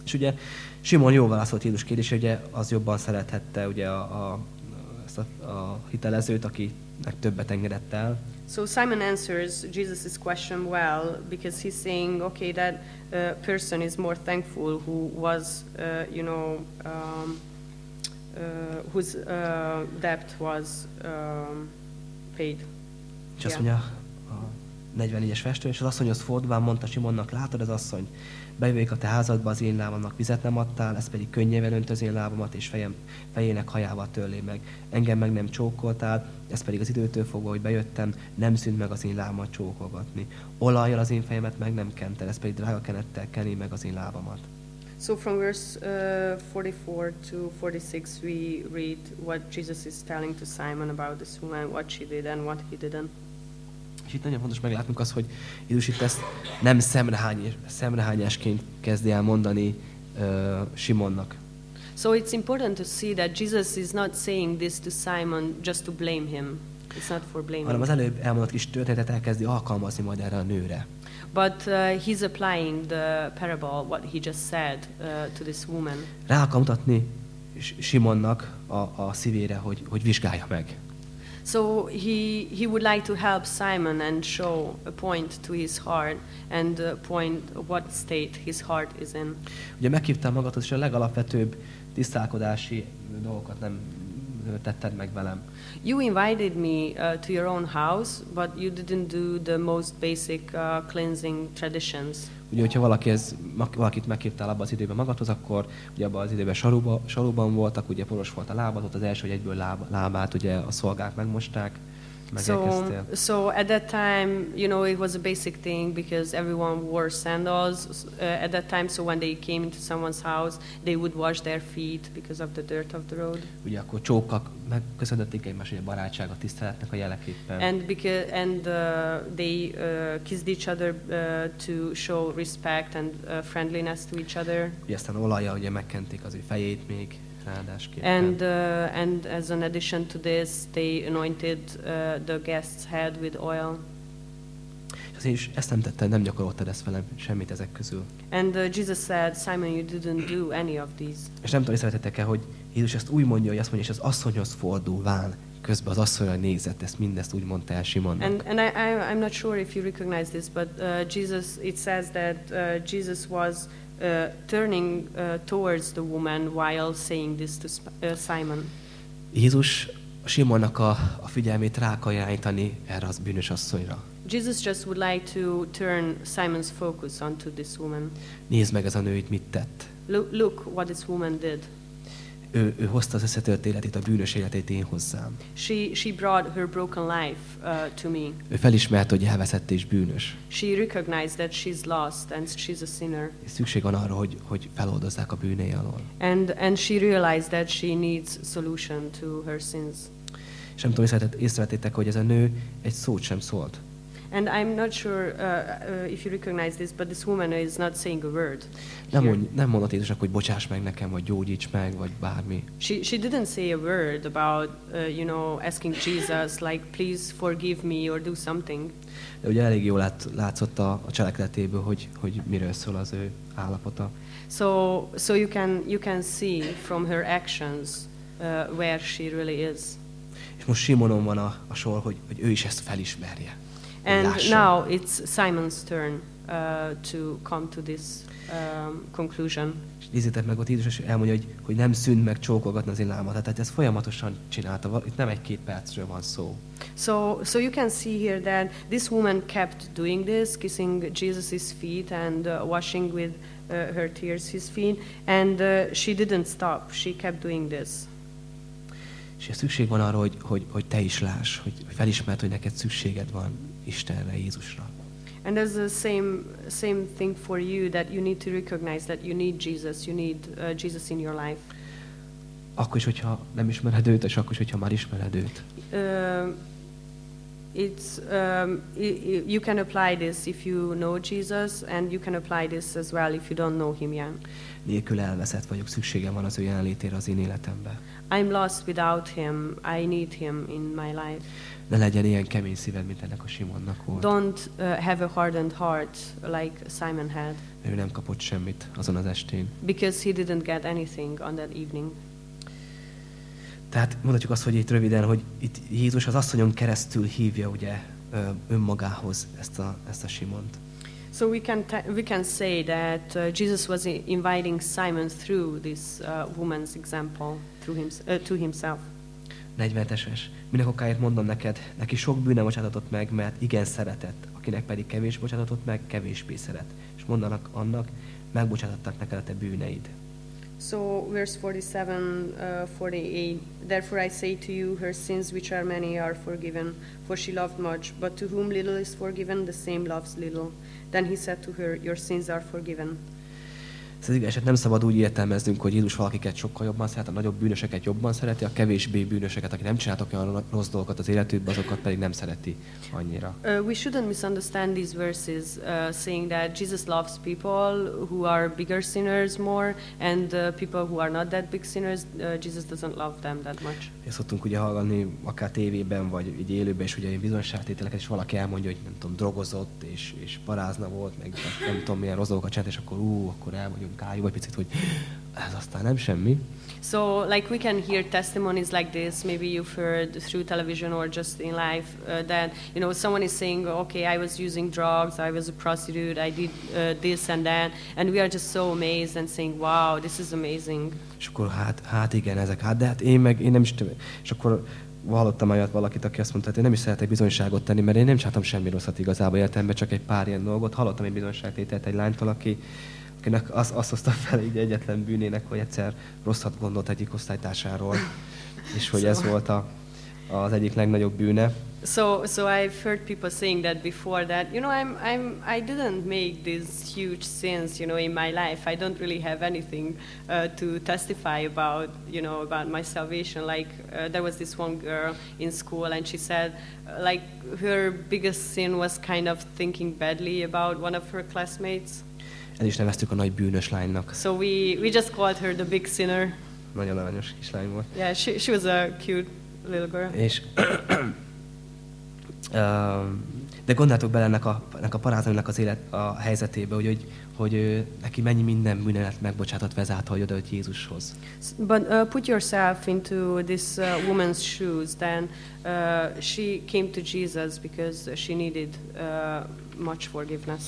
És ugye Simon jól válaszolt Jézus kérdése, ugye az jobban szerethette ugye a, a, ezt a, a hitelezőt, akinek többet engedett el. So Simon answers Jesus' question well because he's saying, okay, that uh, person is more thankful who was, uh, you know, um, uh, whose uh, debt was um, paid. És azt Yeah. mondja a 44-es festő, és az asszonyhoz fordulván mondta Simonnak, látod az asszony, bejövök a te házadba, az én lábamnak vizet nem adtál, ez pedig könnyével önt az én lábamat, és fejem, fejének hajával törlé meg. Engem meg nem csókoltál, ez pedig az időtől fogva, hogy bejöttem, nem szűnt meg az én lábamat csókolgatni. Olajjal az én fejemet meg nem kentel, ez pedig drága kenettel keni meg az én lábamat. So from verse uh, 44 to 46, we read what Jesus is telling to Simon about this woman, what she did and what he didn't. És itt nagyon fontos meglátnunk azt, hogy Jézus itt ezt nem szemrehány, szemrehányásként kezdi el mondani uh, Simonnak, So it's important to see that Jesus is not saying this to Simon just to blame him. It's not for hanem blaming. az előbb elmondott kis történetet elkezdi alkalmazni majd erre a nőre. But uh, he's applying the parable, what he just said, uh, to this woman. Rá akar mutatni Simonnak a, a szívére, hogy, hogy vizsgálja meg. So he, he would like to help Simon and show a point to his heart and uh, point what state his heart is in. Ugye meghívtál magadhoz, és a legalapvetőbb tisztálkodási dolgokat nem tetted meg velem. You invited me uh, to your own house, but you didn't do the most basic uh, cleansing traditions. Ugye, hogyha valaki ez, valakit meghívtál abban az időben magadhoz, akkor ugye abban az időben saruba, saruban voltak, ugye poros volt a lábad, ott az első, hogy egyből láb, lábát ugye a szolgák megmosták, So, so at that time, you know, it was a basic thing because everyone wore sandals uh, at that time. So when they came into someone's house, they would wash their feet because of the dirt of the road. Ugye akkor csókak megköszöntötték egymást, ugye barátság, a tiszteletnek a jeleképpen. And because and uh, they uh, kissed each other uh, to show respect and uh, friendliness to each other. Ugye aztán olajjal ugye megkenték az ő fejét még ráadásképpen. And uh, and as an addition to this, they anointed uh, the guest's head with oil. És ezt nem tetted, nem gyakoroltad ezt velem semmit ezek közül. And uh, Jesus said, Simon, you didn't do any of these. És nem tudom, észrevettetek-e, hogy Jézus ezt úgy mondja, hogy azt mondja, és az asszonyhoz fordulván, közben az asszonyra nézett, ezt mindezt úgy mondta el Simonnak. And, and I, I, I'm not sure if you recognize this, but uh, Jesus, it says that uh, Jesus was uh, turning uh, towards the woman while saying this to uh, Simon. Jézus Simonnak a, a figyelmét rá akar irányítani erre az bűnös asszonyra. Jesus just would like to turn Simon's focus onto this woman. Nézd meg ez a nő itt mit tett. Look, look what this woman did. Ő, ő hozta az összetört életét, a bűnös életét én hozzám. She, she brought her broken life uh, to me. Ő felismerte, hogy elveszett és bűnös. She recognized that she's lost and she's a sinner. És szükség van arra, hogy, hogy feloldozzák a bűnei alól. And, and she realized that she needs solution to her sins. És nem tudom, észrevettétek, hogy ez a nő egy szót sem szólt. And I'm not sure uh, uh, if you recognize this, but this woman is not saying a word. Nem, mond, nem mondott Jézusnak, hogy bocsáss meg nekem, vagy gyógyíts meg, vagy bármi. She, she didn't say a word about, uh, you know, asking Jesus, like, please forgive me or do something. De ugye elég jól lát, látszott a, a cselekedetéből, hogy, hogy miről szól az ő állapota. So, so you, can, you can see from her actions uh, where she really is. És most Simonon van a, a sor, hogy, hogy ő is ezt felismerje. And lássa. now it's Simon's turn uh, to come to this um, conclusion. És nézzétek meg, ott Jézus elmondja, hogy, hogy nem szűnt meg csókolgatni az én lábamat. Tehát ezt folyamatosan csinálta. Itt nem egy-két percről van szó. So, so you can see here that this woman kept doing this, kissing Jesus' feet and uh, washing with uh, her tears his feet, and uh, she didn't stop. She kept doing this. És szükség van arra, hogy, hogy, hogy te is láss, hogy felismerd, hogy neked szükséged van Istenre, Jézusra. And there's the same same thing for you that you need to recognize that you need Jesus. You need uh, Jesus in your life. Akkor is, hogyha nem ismered őt, és akkor is, hogyha már ismered őt. Uh, it's um, you can apply this if you know Jesus, and you can apply this as well if you don't know Him yet. Nélkül elveszett vagyok, szükségem van az ő jelenlétére az én életembe. I'm lost without Him. I need Him in my life. Ne legyen ilyen kemény szíved, mint ennek a Simonnak volt. Don't uh, have a hardened heart like Simon had, Ő nem kapott semmit azon az estén. because he didn't get anything on that evening. Tehát mondhatjuk azt, hogy itt röviden, hogy itt Jézus az asszonyon keresztül hívja ugye önmagához ezt a, ezt a Simont. So we can we can say that uh, Jesus was inviting Simon through this uh, woman's example through him- uh, to himself. 40-es vers. Minek okáért mondom neked, neki sok bűne bocsátatott meg, mert igen szeretett, akinek pedig kevés bocsátatott meg, kevésbé szeret. És mondanak annak, megbocsátattak neked a te bűneid. So, verse 47, uh, 48. Therefore I say to you, her sins, which are many, are forgiven, for she loved much. But to whom little is forgiven, the same loves little. Then he said to her, Your sins are forgiven. Az igazság nem szabad úgy értelmeznünk, hogy Jézus valakiket sokkal jobban szeret, a nagyobb bűnöseket jobban szereti, a kevésbé bűnöseket, akik nem csináltak olyan rossz dolgokat az életükben, azokat pedig nem szereti annyira. Uh, we shouldn't misunderstand these verses, uh, saying that Jesus loves people who are bigger sinners more, and uh, people who are not that big sinners, uh, Jesus doesn't love them that much. És szoktunk ugye hallani, akár tévében, vagy egy élőben is ugye ilyen bizonyságtételeket, és valaki elmondja, hogy nem tudom, drogozott, és, és parázna volt, meg nem tudom, milyen rossz dolgokat csinált, és akkor ú, akkor el vagyunk kájú, vagy picit, hogy ez aztán nem semmi. So, like, we can hear testimonies like this. Maybe you've heard through television or just in life uh, that you know someone is saying, "Okay, I was using drugs, I was a prostitute, I did uh, this and that," and we are just so amazed and saying, "Wow, this is amazing." És akkor hát, hát igen, ezek, hát de hát én meg, én nem is tudom. És akkor hallottam olyat valakit, aki azt mondta, hogy én nem is szeretek bizonyságot tenni, mert én nem csináltam semmi rosszat igazából életemben, csak egy pár ilyen dolgot. Hallottam egy bizonyságtételt egy lánytól, aki, akinek azt, azt hozta fel így egyetlen bűnének, hogy egyszer rosszat gondolt egyik osztálytársáról, és hogy ez volt a, az egyik legnagyobb bűne. So, so I've heard people saying that before that, you know, I'm, I'm, I didn't make these huge sins, you know, in my life. I don't really have anything uh, to testify about, you know, about my salvation. Like, uh, there was this one girl in school, and she said, uh, like, her biggest sin was kind of thinking badly about one of her classmates. El is neveztük a nagy bűnös lánynak. So we, we just called her the big sinner. Nagyon aranyos kislány volt. Yeah, she, she was a cute little girl. És de gondoljátok bele ennek a, ennek a parázolónak az élet a helyzetébe, hogy, hogy, hogy neki mennyi minden bűne lett megbocsátott ezáltal, hogy odajött Jézushoz. But uh, put yourself into this uh, woman's shoes. Then uh, she came to Jesus because she needed uh, much forgiveness.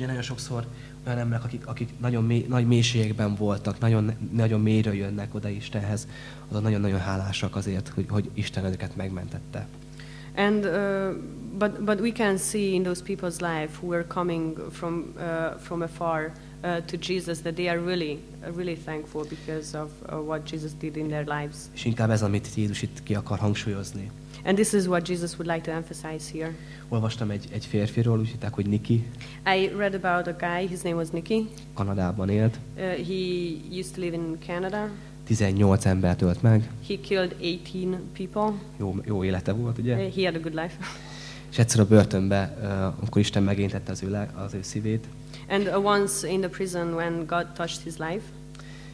Ugye nagyon sokszor olyan emberek, akik, akik nagyon mély, nagy mélységekben voltak, nagyon, nagyon mélyre jönnek oda Istenhez, azok nagyon-nagyon hálásak azért, hogy, hogy Isten őket megmentette. And uh, but but we can see in those people's life who are coming from uh, from afar uh, to Jesus that they are really really thankful because of uh, what Jesus did in their lives. És inkább ez, amit Jézus itt ki akar hangsúlyozni. And this is what Jesus would like to emphasize here. Olvastam egy, egy férfiról, úgy hitták, hogy Niki, I read about a guy. His name was Nicky. Kanadában élt, Uh, he used to live in Canada. 18 embert ölt meg, He killed 18 people. jó, jó élete volt, ugye? Uh, he had a good life. És egyszer a börtönbe, uh, amikor Isten megéntette az ő, az ő szívét, And uh, once in the prison, when God touched his life,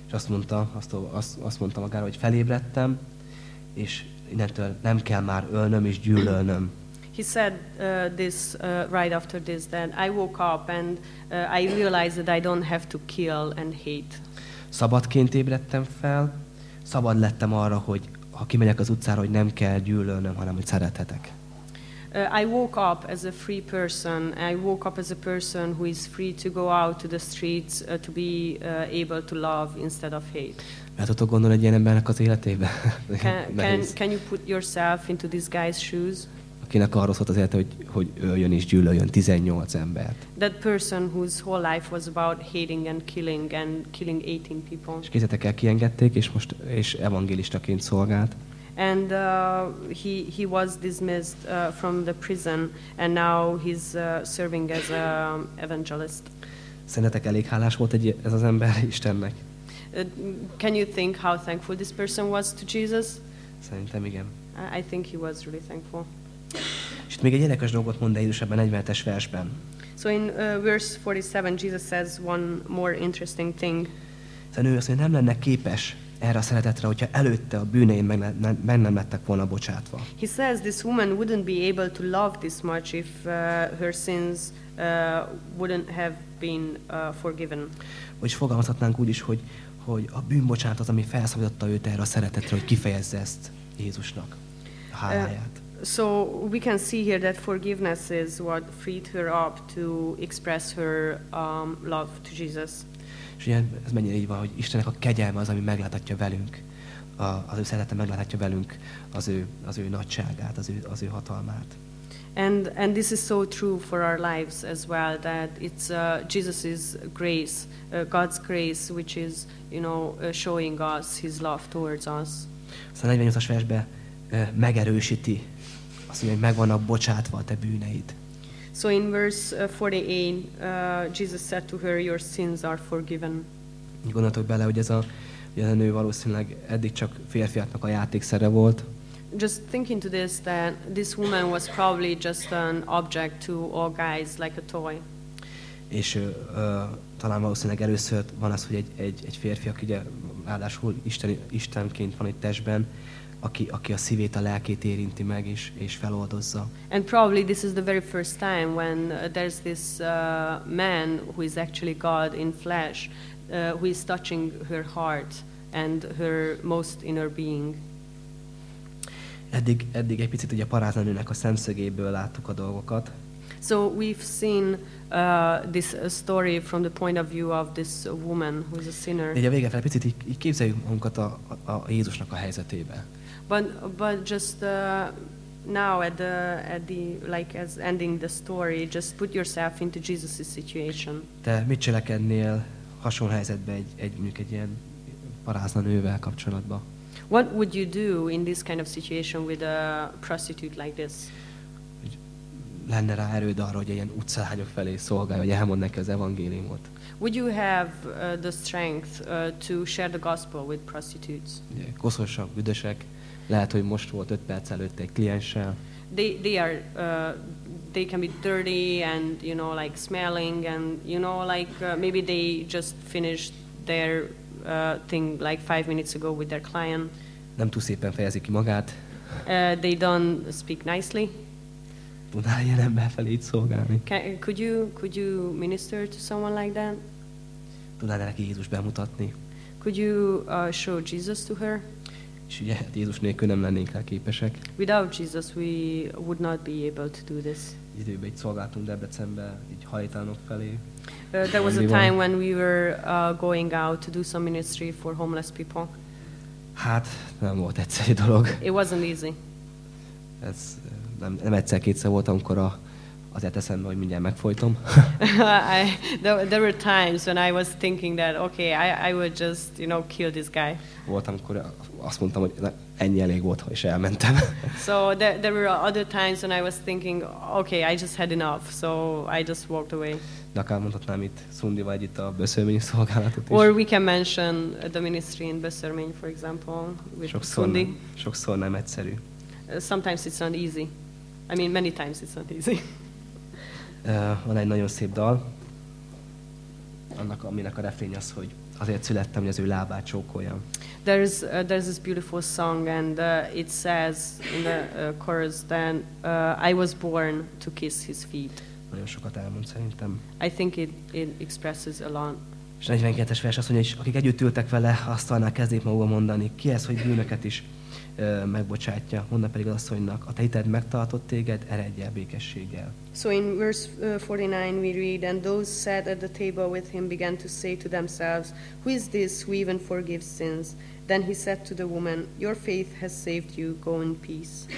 és azt mondta, azt, azt, azt mondta magára, hogy felébredtem, és innentől nem kell már ölnöm és gyűlölnöm. he said uh, this uh, right after this that I woke up and uh, I realized that I don't have to kill and hate. Szabadként ébredtem fel, szabad lettem arra, hogy ha kimegyek az utcára, hogy nem kell gyűlölnöm, hanem hogy szerethetek. Uh, I woke up as a free person. I woke up as a person who is free to go out to the streets uh, to be uh, able to love instead of hate. Mert tudtok gondolni egy ilyen embernek az életébe? Can, can, can you put yourself into this guy's shoes? Akinek arról szólt az élete, hogy, hogy öljön és gyűlöljön 18 embert. That person whose whole life was about hating and killing and killing 18 people. És kézzetek el, kiengedték, és most és evangélistaként szolgált. And uh, he, he was dismissed uh, from the prison, and now he's uh, serving as an evangelist. Szerintetek elég hálás volt egy, ez az ember Istennek? Uh, can you think how thankful this person was to Jesus? Szerintem igen. I, think he was really thankful. És itt még egy érdekes dolgot mond Jézus ebben a 40-es versben. So in uh, verse 47, Jesus says one more interesting thing. Szóval ő azt mondja, nem lenne képes erre a szeretetre, hogyha előtte a bűneim meg, ne, meg nem lettek volna bocsátva. He says this woman wouldn't be able to love this much if uh, her sins uh, wouldn't have been uh, forgiven. Vagyis fogalmazhatnánk úgy is, hogy, hogy a bűnbocsánat az, ami felszabadította őt erre a szeretetre, hogy kifejezze ezt Jézusnak, a háláját. So we can see here that forgiveness is what freed her up to express her um, love to Jesus. És ugye ez mennyire így van, hogy Istennek a kegyelme az, ami megláthatja velünk a, az ő szeretete megláthatja velünk az ő, az ő nagyságát, az ő, az ő hatalmát. And, and this is so true for our lives as well that it's uh, Jesus' grace, uh, God's grace, which is, you know, uh, showing us his love towards us. A 48-as versben ö, megerősíti, azt mondja, hogy meg vannak bocsátva a te bűneid. So in verse uh, 48, uh, Jesus said to her, Your sins are forgiven. Így gondoltok bele, hogy ez a, hogy ez a nő valószínűleg eddig csak férfiaknak a játékszere volt, Just think into this that this woman was probably just an object to all guys, like a toy. és ö, talán valószínűleg először van az, hogy egy, egy, egy férfi, aki ugye ráadásul Isten, Istenként van egy testben, aki, aki a szívét, a lelkét érinti meg és, és feloldozza. And probably this is the very first time when uh, there's this uh, man who is actually God in flesh, uh, who is touching her heart and her most inner being. Eddig, eddig egy picit ugye a parázanőnek a szemszögéből láttuk a dolgokat, So we've seen uh, this uh, story from the point of view of this woman who is a sinner. ugye a vége fel picit így, így képzeljük magunkat a, a, a Jézusnak a helyzetébe. But but just uh, now at the at the like as ending the story, just put yourself into Jesus' situation. Te mit cselekednél hasonló helyzetben egy, egy mondjuk egy ilyen parázna nővel kapcsolatban? What would you do in this kind of situation with a prostitute like this? Lenne rá erőd arra, hogy ilyen utcalányok felé szolgálj, vagy elmond neki az evangéliumot? Would you have uh, the strength uh, to share the gospel with prostitutes? Koszosak, büdösek, lehet, hogy most volt öt perc előtt egy klienssel, They they are uh, they can be dirty and you know like smelling and you know like uh, maybe they just finished their uh, thing like five minutes ago with their client. nem túl szépen fejezi ki magát, Uh, they don't speak nicely. tudnál ilyen ember felé így szolgálni? Can, could you could you minister to someone like that? Tudnál neki Jézus bemutatni? Could you uh, show Jesus to her? És ugye hát Jézus nélkül nem lennénk rá képesek. Without Jesus, we would not be able to do this. Időben így szolgáltunk Debrecenbe, így hajtalanok felé. Uh, there was a time when we were uh, going out to do some ministry for homeless people. Hát nem volt egyszerű dolog. It wasn't easy. Ez nem, nem egyszer-kétszer volt, amikor a, azért eszembe, hogy mindjárt megfojtom. I, there, there were times when I was thinking that, okay, I, I would just, you know, kill this guy. volt, amikor azt mondtam, hogy ennyi elég volt, és elmentem. So there, there were other times when I was thinking, okay, I just had enough, so I just walked away. De akár mondhatnám itt Szundi vagy itt a böszölményi szolgálatot is. Or we can mention the ministry in Bessermény, for example, with sokszor, Sundi. nem, sokszor nem egyszerű. Uh, sometimes it's not easy. I mean, many times it's not easy. Van egy nagyon szép dal, annak, aminek a refrény az, hogy azért születtem, hogy az ő lábát csókoljam. There's uh, there's this beautiful song, and uh, it says in the uh, chorus that uh, I was born to kiss his feet. Nagyon sokat elmond szerintem. I think it, it expresses a lot. És a 42-es vers azt mondja, hogy akik együtt ültek vele, asztalnál kezdték magukba mondani, ki ez, hogy bűnöket is megbocsátja. Mondta pedig az asszonynak, a te hited megtartott téged, eredj el békességgel. So in verse uh, 49 we read, And those sat at the table with him began to say to themselves, Who is this who even forgives sins? Then he said to the woman, Your faith has saved you, go in peace.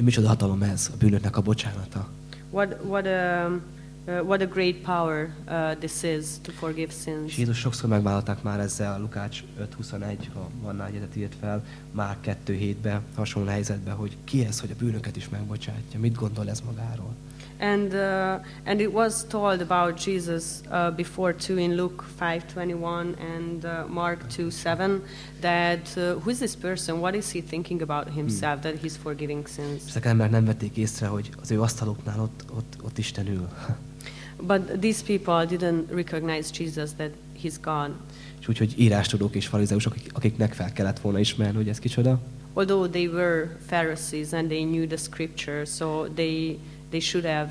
Micsoda hatalom ez, a bűnöknek a bocsánata. What, what, a, uh, what a great power uh, this is to forgive És sins. Jézus sokszor megvállalták már ezzel a Lukács 5.21, ha van egyetet írt fel, már 2.7-be, hasonló helyzetben, hogy ki ez, hogy a bűnöket is megbocsátja, mit gondol ez magáról. And, uh, and it was told about Jesus uh, before too in Luke 5:21 and uh, Mark 2:7 that uh, who is this person? What is he thinking about himself that he's forgiving sins? Ezek az emberek nem vették észre, hogy az ő asztaluknál ott, ott, ott Isten ül. But these people didn't recognize Jesus that he's God. És úgyhogy írástudók és farizeusok, akik- akiknek fel kellett volna ismerni, hogy ez kicsoda, Although they were Pharisees and they knew the scripture, so they they should have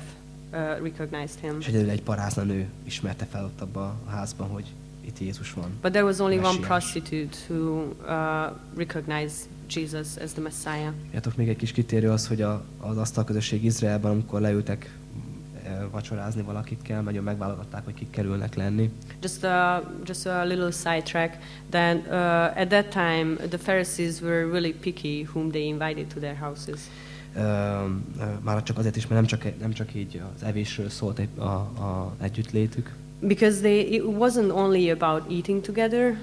uh, recognized him. és egyedül egy parázna nő ismerte fel ott abban a házban, hogy itt Jézus van. But there was only one prostitute who uh, recognized Jesus as the Messiah. Játok még egy kis kitérő az, hogy a, az asztalközösség Izraelben, amikor leültek vacsorázni valakikkel, nagyon megválogatták, hogy kik kerülnek lenni. Just a, just a little sidetrack that uh, at that time the Pharisees were really picky whom they invited to their houses. Ö, már csak azért is, mert nem csak, nem csak így az evésről szólt a, a együttlétük, Because they, it wasn't only about eating together,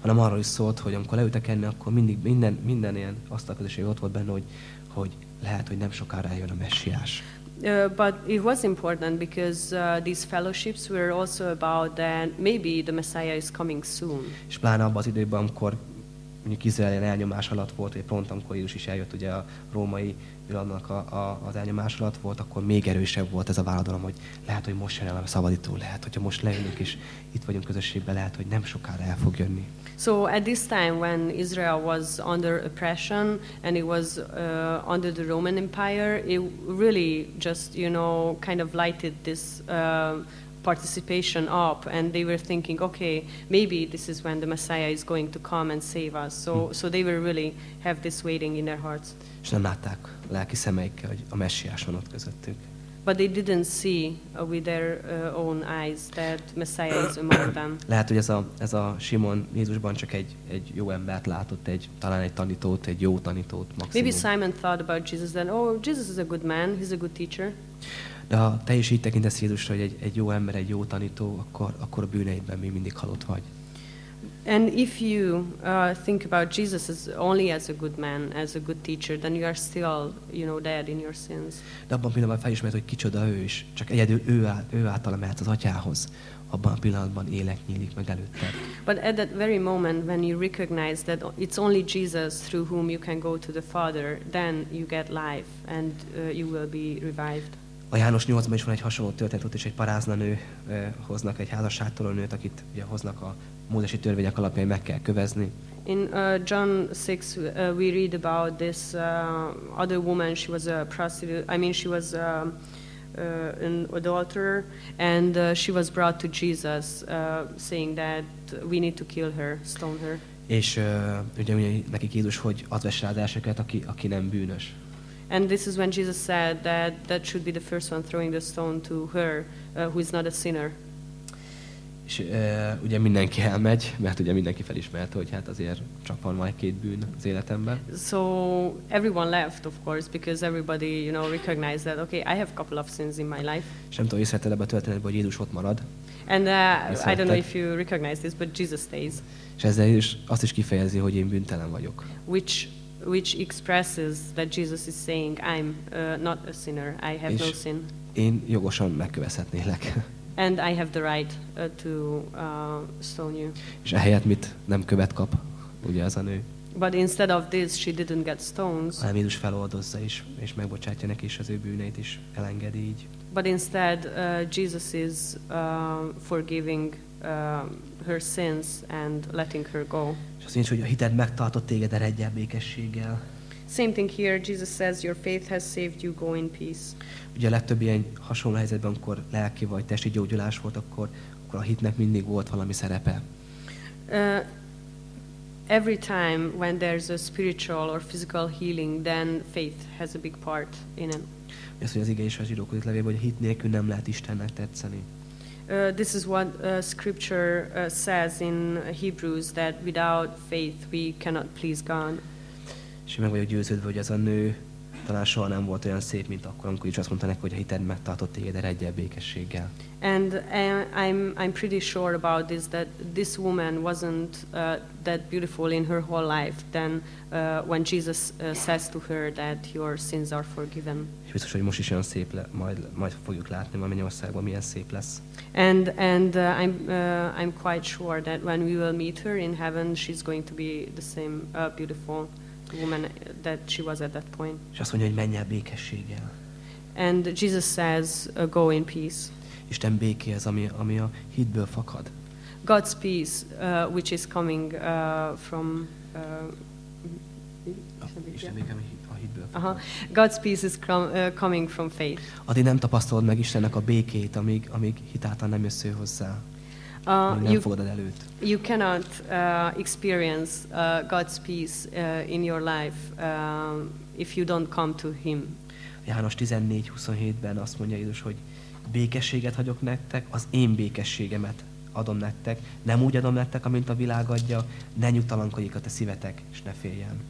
hanem arról is szólt, hogy amikor leültek enni, akkor mindig minden, minden ilyen asztalközösség ott volt benne, hogy, hogy lehet, hogy nem sokára eljön a messiás. Uh, but it was important because uh, these fellowships were also about that maybe the Messiah is coming soon. És pláne abban az időben, amikor mondjuk Izrael elnyomás alatt volt, vagy pont amikor Jézus is eljött ugye a római birodalomnak a, a, az elnyomás alatt volt, akkor még erősebb volt ez a váladalom, hogy lehet, hogy most jön el a szabadító, lehet, hogyha most leülünk és itt vagyunk közösségben, lehet, hogy nem sokára el fog jönni. So at this time, when Israel was under oppression and it was uh, under the Roman Empire, it really just you know kind of lighted this uh, participation up, and they were thinking, okay, maybe this is when the Messiah is going to come and save us. So so they were really have this waiting in their hearts, És nem látták lelki szemeikkel, hogy a messiás van ott közöttük. But they didn't see uh, with their uh, own eyes that Messiah is among them. Lehet, hogy ez a, ez a Simon Jézusban csak egy, egy jó embert látott, egy, talán egy tanítót, egy jó tanítót maximum. Maybe Simon thought about Jesus that, oh, Jesus is a good man, he's a good teacher. De ha te is így tekintesz Jézusra, hogy egy, egy jó ember, egy jó tanító, akkor, akkor a bűneidben még mindig halott vagy. And if you uh, think about Jesus as only as a good man, as a good teacher, then you are still, you know, dead in your sins. De abban a pillanatban felismered, hogy kicsoda ő is, csak egyedül ő, ál, ő általa mehet az atyához. Abban a pillanatban élet nyílik meg előtted. But at that very moment, when you recognize that it's only Jesus through whom you can go to the Father, then you get life and uh, you will be revived. A János 8-ban is van egy hasonló történet, ott is egy parázna nő eh, hoznak egy házasságtól nőt, akit ugye hoznak a mózesi törvények alapján, meg kell kövezni. In uh, John 6, uh, we read about this uh, other woman. She was a prostitute. I mean, she was uh, uh, an adulterer, and uh, she was brought to Jesus, uh, saying that we need to kill her, stone her. És uh, ugye, ugye nekik Jézus, hogy az vesse rá aki, aki nem bűnös. And this is when Jesus said that that should be the first one throwing the stone to her, uh, who is not a sinner. És uh, ugye mindenki elmegy, mert ugye mindenki felismerte, hogy hát azért csak van majd két bűn az életemben. So everyone left, of course, because everybody, you know, recognized that okay, I have a couple of sins in my life. És nem tudom, észrevetted ebbe a történetben, hogy Jézus ott marad. And uh, I don't know if you recognize this, but Jesus stays. És ezzel is azt is kifejezi, hogy én bűntelen vagyok. which which expresses that Jesus is saying, "I'm uh, not a sinner. I have no sin, Én jogosan megkövezhetnélek. and I have the right uh, to uh, stone you." És ehelyett mit nem követ kap, ugye az a nő, But instead of this, she didn't get stones, hanem Jézus feloldozza is, és megbocsátja neki is az ő bűneit is, elengedi így. but instead uh, Jesus is uh, forgiving uh, her sins and letting her go. És azt mondja, hogy a hited megtartott téged eredjel békességgel. Same thing here. Jesus says, "Your faith has saved you. Go in peace." Ugye a legtöbb ilyen hasonló helyzetben, amikor lelki vagy testi gyógyulás volt, akkor, akkor a hitnek mindig volt valami szerepe. Uh, every time when there's a spiritual or physical healing, then faith has a big part in it. Ezt, hogy az ige is a zsidók levélben, hogy a hit nélkül nem lehet Istennek tetszeni. Uh, this is what uh, Scripture uh, says in Hebrews that without faith we cannot please God. És meg vagyok győződve, hogy ez a nő talán soha nem volt olyan szép, mint akkor, amikor is azt mondta neki, hogy a hited megtartott téged eredjel békességgel. And uh, I'm, I'm pretty sure about this that this woman wasn't uh, that beautiful in her whole life than uh, when Jesus uh, says to her that your sins are forgiven. És biztos, hogy most is olyan szép, le, majd, majd fogjuk látni, majd Mennyországban milyen szép lesz. And, and uh, I'm, uh, I'm quite sure that when we will meet her in heaven, she's going to be the same uh, beautiful woman that she was at that point. És azt mondja, hogy menj el békességgel. And Jesus says, uh, Go in peace. Isten békéhez, ami, ami a hitből fakad. God's peace, uh, which is coming uh, from. Uh, Isten béke, ami a hitből fakad. God's peace is com- uh, coming from faith. Addig nem tapasztalod meg Istennek a békét, amíg, amíg hitáltal nem jössz ő hozzá. Uh, nem you, fogadod előtt. you cannot uh, experience uh, God's peace uh, in your life um, if you don't come to Him. János 14-27-ben azt mondja Jézus, hogy békességet hagyok nektek, az én békességemet adom nektek. Nem úgy adom nektek, amint a világ adja, ne nyugtalankodjék a te szívetek, és ne féljen.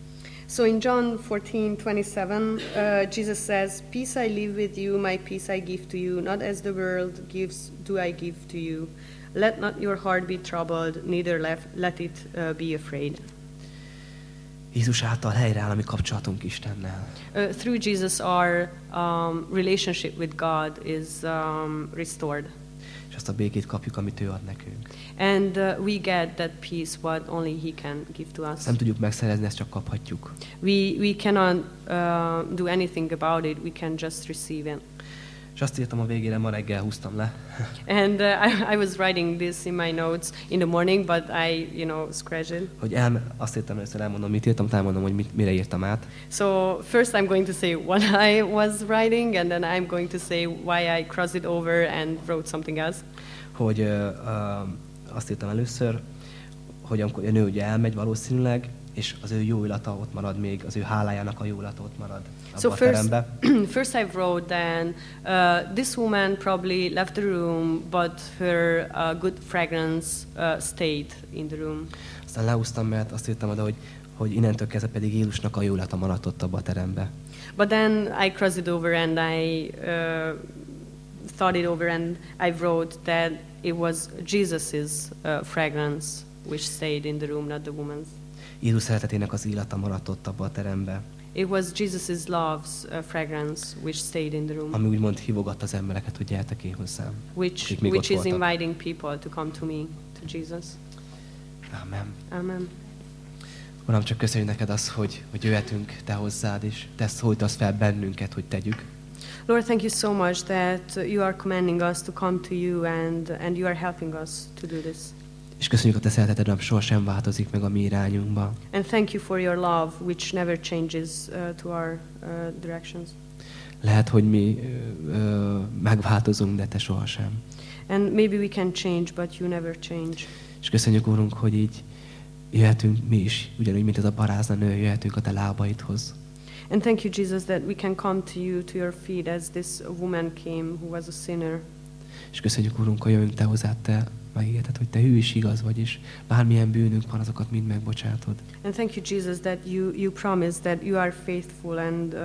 So in John 14:27, uh, Jesus says, "Peace I leave with you, my peace I give to you, not as the world gives, do I give to you. Let not your heart be troubled, neither let, let it uh, be afraid." Jézus által helyreáll a mi kapcsolatunk Istennel. Uh, through Jesus, our um, relationship with God is um, restored, És azt a békét kapjuk, amit ő ad nekünk. and uh, we get that peace what only He can give to us. Nem tudjuk megszerezni, ezt csak kaphatjuk. We we cannot uh, do anything about it. We can just receive it. És azt írtam a végére, ma reggel húztam le, And uh, I, I was writing this in my notes in the morning, but I, you know, scratched it. hogy el, azt írtam először, elmondom, mit írtam, utána elmondom, hogy mit, mire írtam át. So first I'm going to say what I was writing, and then I'm going to say why I crossed it over and wrote something else. Hogy ö, ö, azt írtam először, hogy amikor a nő ugye elmegy valószínűleg, és az ő jó illata ott marad még, az ő hálájának a jó illata ott marad So first, first I wrote then uh, this woman probably left the room, but her uh, good fragrance uh, stayed in the room. Aztán leúztam, mert azt írtam oda, hogy, hogy innentől kezdve pedig Jézusnak a jó illata maradt ott abba a terembe. But then I crossed it over and I uh, thought it over and I wrote that it was Jesus's uh, fragrance which stayed in the room, not the woman's. Jézus szeretetének az illata maradt ott abba a terembe, It was Jesus's love's uh, fragrance which stayed in the room, ami úgymond hívogatta az embereket, hogy gyertek én hozzám. which which is voltak. inviting people to come to me, to Jesus. Amen. Amen. Uram, csak köszönjük neked azt, hogy, hogy jöhetünk te hozzád, és te szóltasz fel bennünket, hogy tegyük. Lord, thank you so much that you are commanding us to come to you and, and you are helping us to do this. És köszönjük a te szereteted, ami sohasem változik meg a mi irányunkba. And thank you for your love, which never changes uh, to our uh, directions. Lehet, hogy mi ö, megváltozunk, de te sohasem. And maybe we can change, but you never change. És köszönjük, Úrunk, hogy így jöhetünk mi is, ugyanúgy, mint ez a parázna nő, jöhetünk a te lábaidhoz. And thank you, Jesus, that we can come to you, to your feet, as this woman came who was a sinner. És köszönjük, Úrunk, hogy jövünk te hozzád, te megígérted, hogy te hű és igaz vagy, és bármilyen bűnünk van, azokat mind megbocsátod. And thank you, Jesus, that you, you promise that you are faithful and, uh,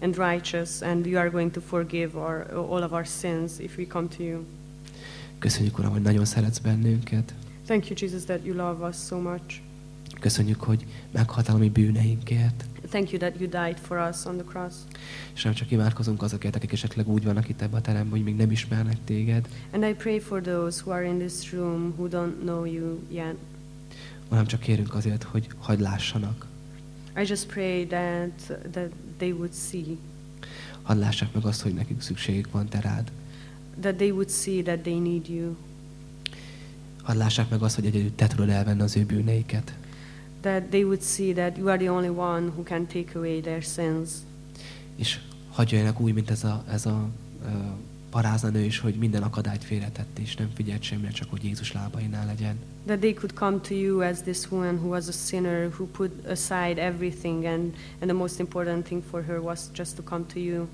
and righteous, and you are going to forgive our, all of our sins if we come to you. Köszönjük, Uram, hogy nagyon szeretsz bennünket. Thank you, Jesus, that you love us so much. Köszönjük, hogy meghaltál a mi bűneinkért. Thank you that you died for us on the cross. És nem csak imádkozunk azokért, akik esetleg úgy vannak itt ebben a teremben, hogy még nem ismernek téged, And I pray for those who are in this room who don't know you yet. hanem csak kérünk azért, hogy hagyd lássanak. I just pray that, that they would see, Hadd lássák meg azt, hogy nekünk szükségük van te rád. that they would see that they need you, Hadd lássák meg azt, hogy egyedül te tudod elvenni az ő bűneiket. That they would see that you are the only one who can take away their sins. És hadd jöjjenek úgy, mint ez a, ez a uh, paráznanő is, hogy minden akadályt félretett, és nem figyelt semmire, csak hogy Jézus lábainál legyen. That they could come to you as this woman who was a sinner, who put aside everything, and, and the most important thing for her was just to come to you.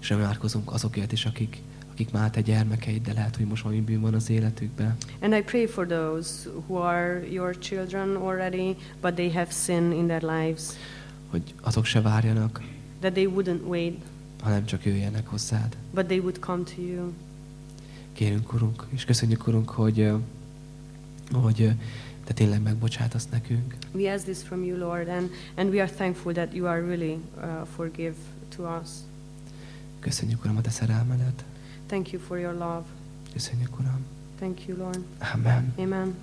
És imádkozunk azokért is, akik, akik már te gyermekeid, de lehet, hogy most valami bűn van az életükben. And I pray for those who are your children already, but they have sin in their lives, Hogy azok se várjanak, that they wouldn't wait, hanem csak jöjjenek hozzád. but they would come to you. Kérünk, Urunk, és köszönjük, Urunk, hogy, hogy te tényleg megbocsátasz nekünk. We ask this from you, Lord, and, and we are thankful that you are really uh, forgive to us. Köszönjük, Uram, a te szerelmedet. Thank you for your love. Thank you, Lord. Amen. Amen.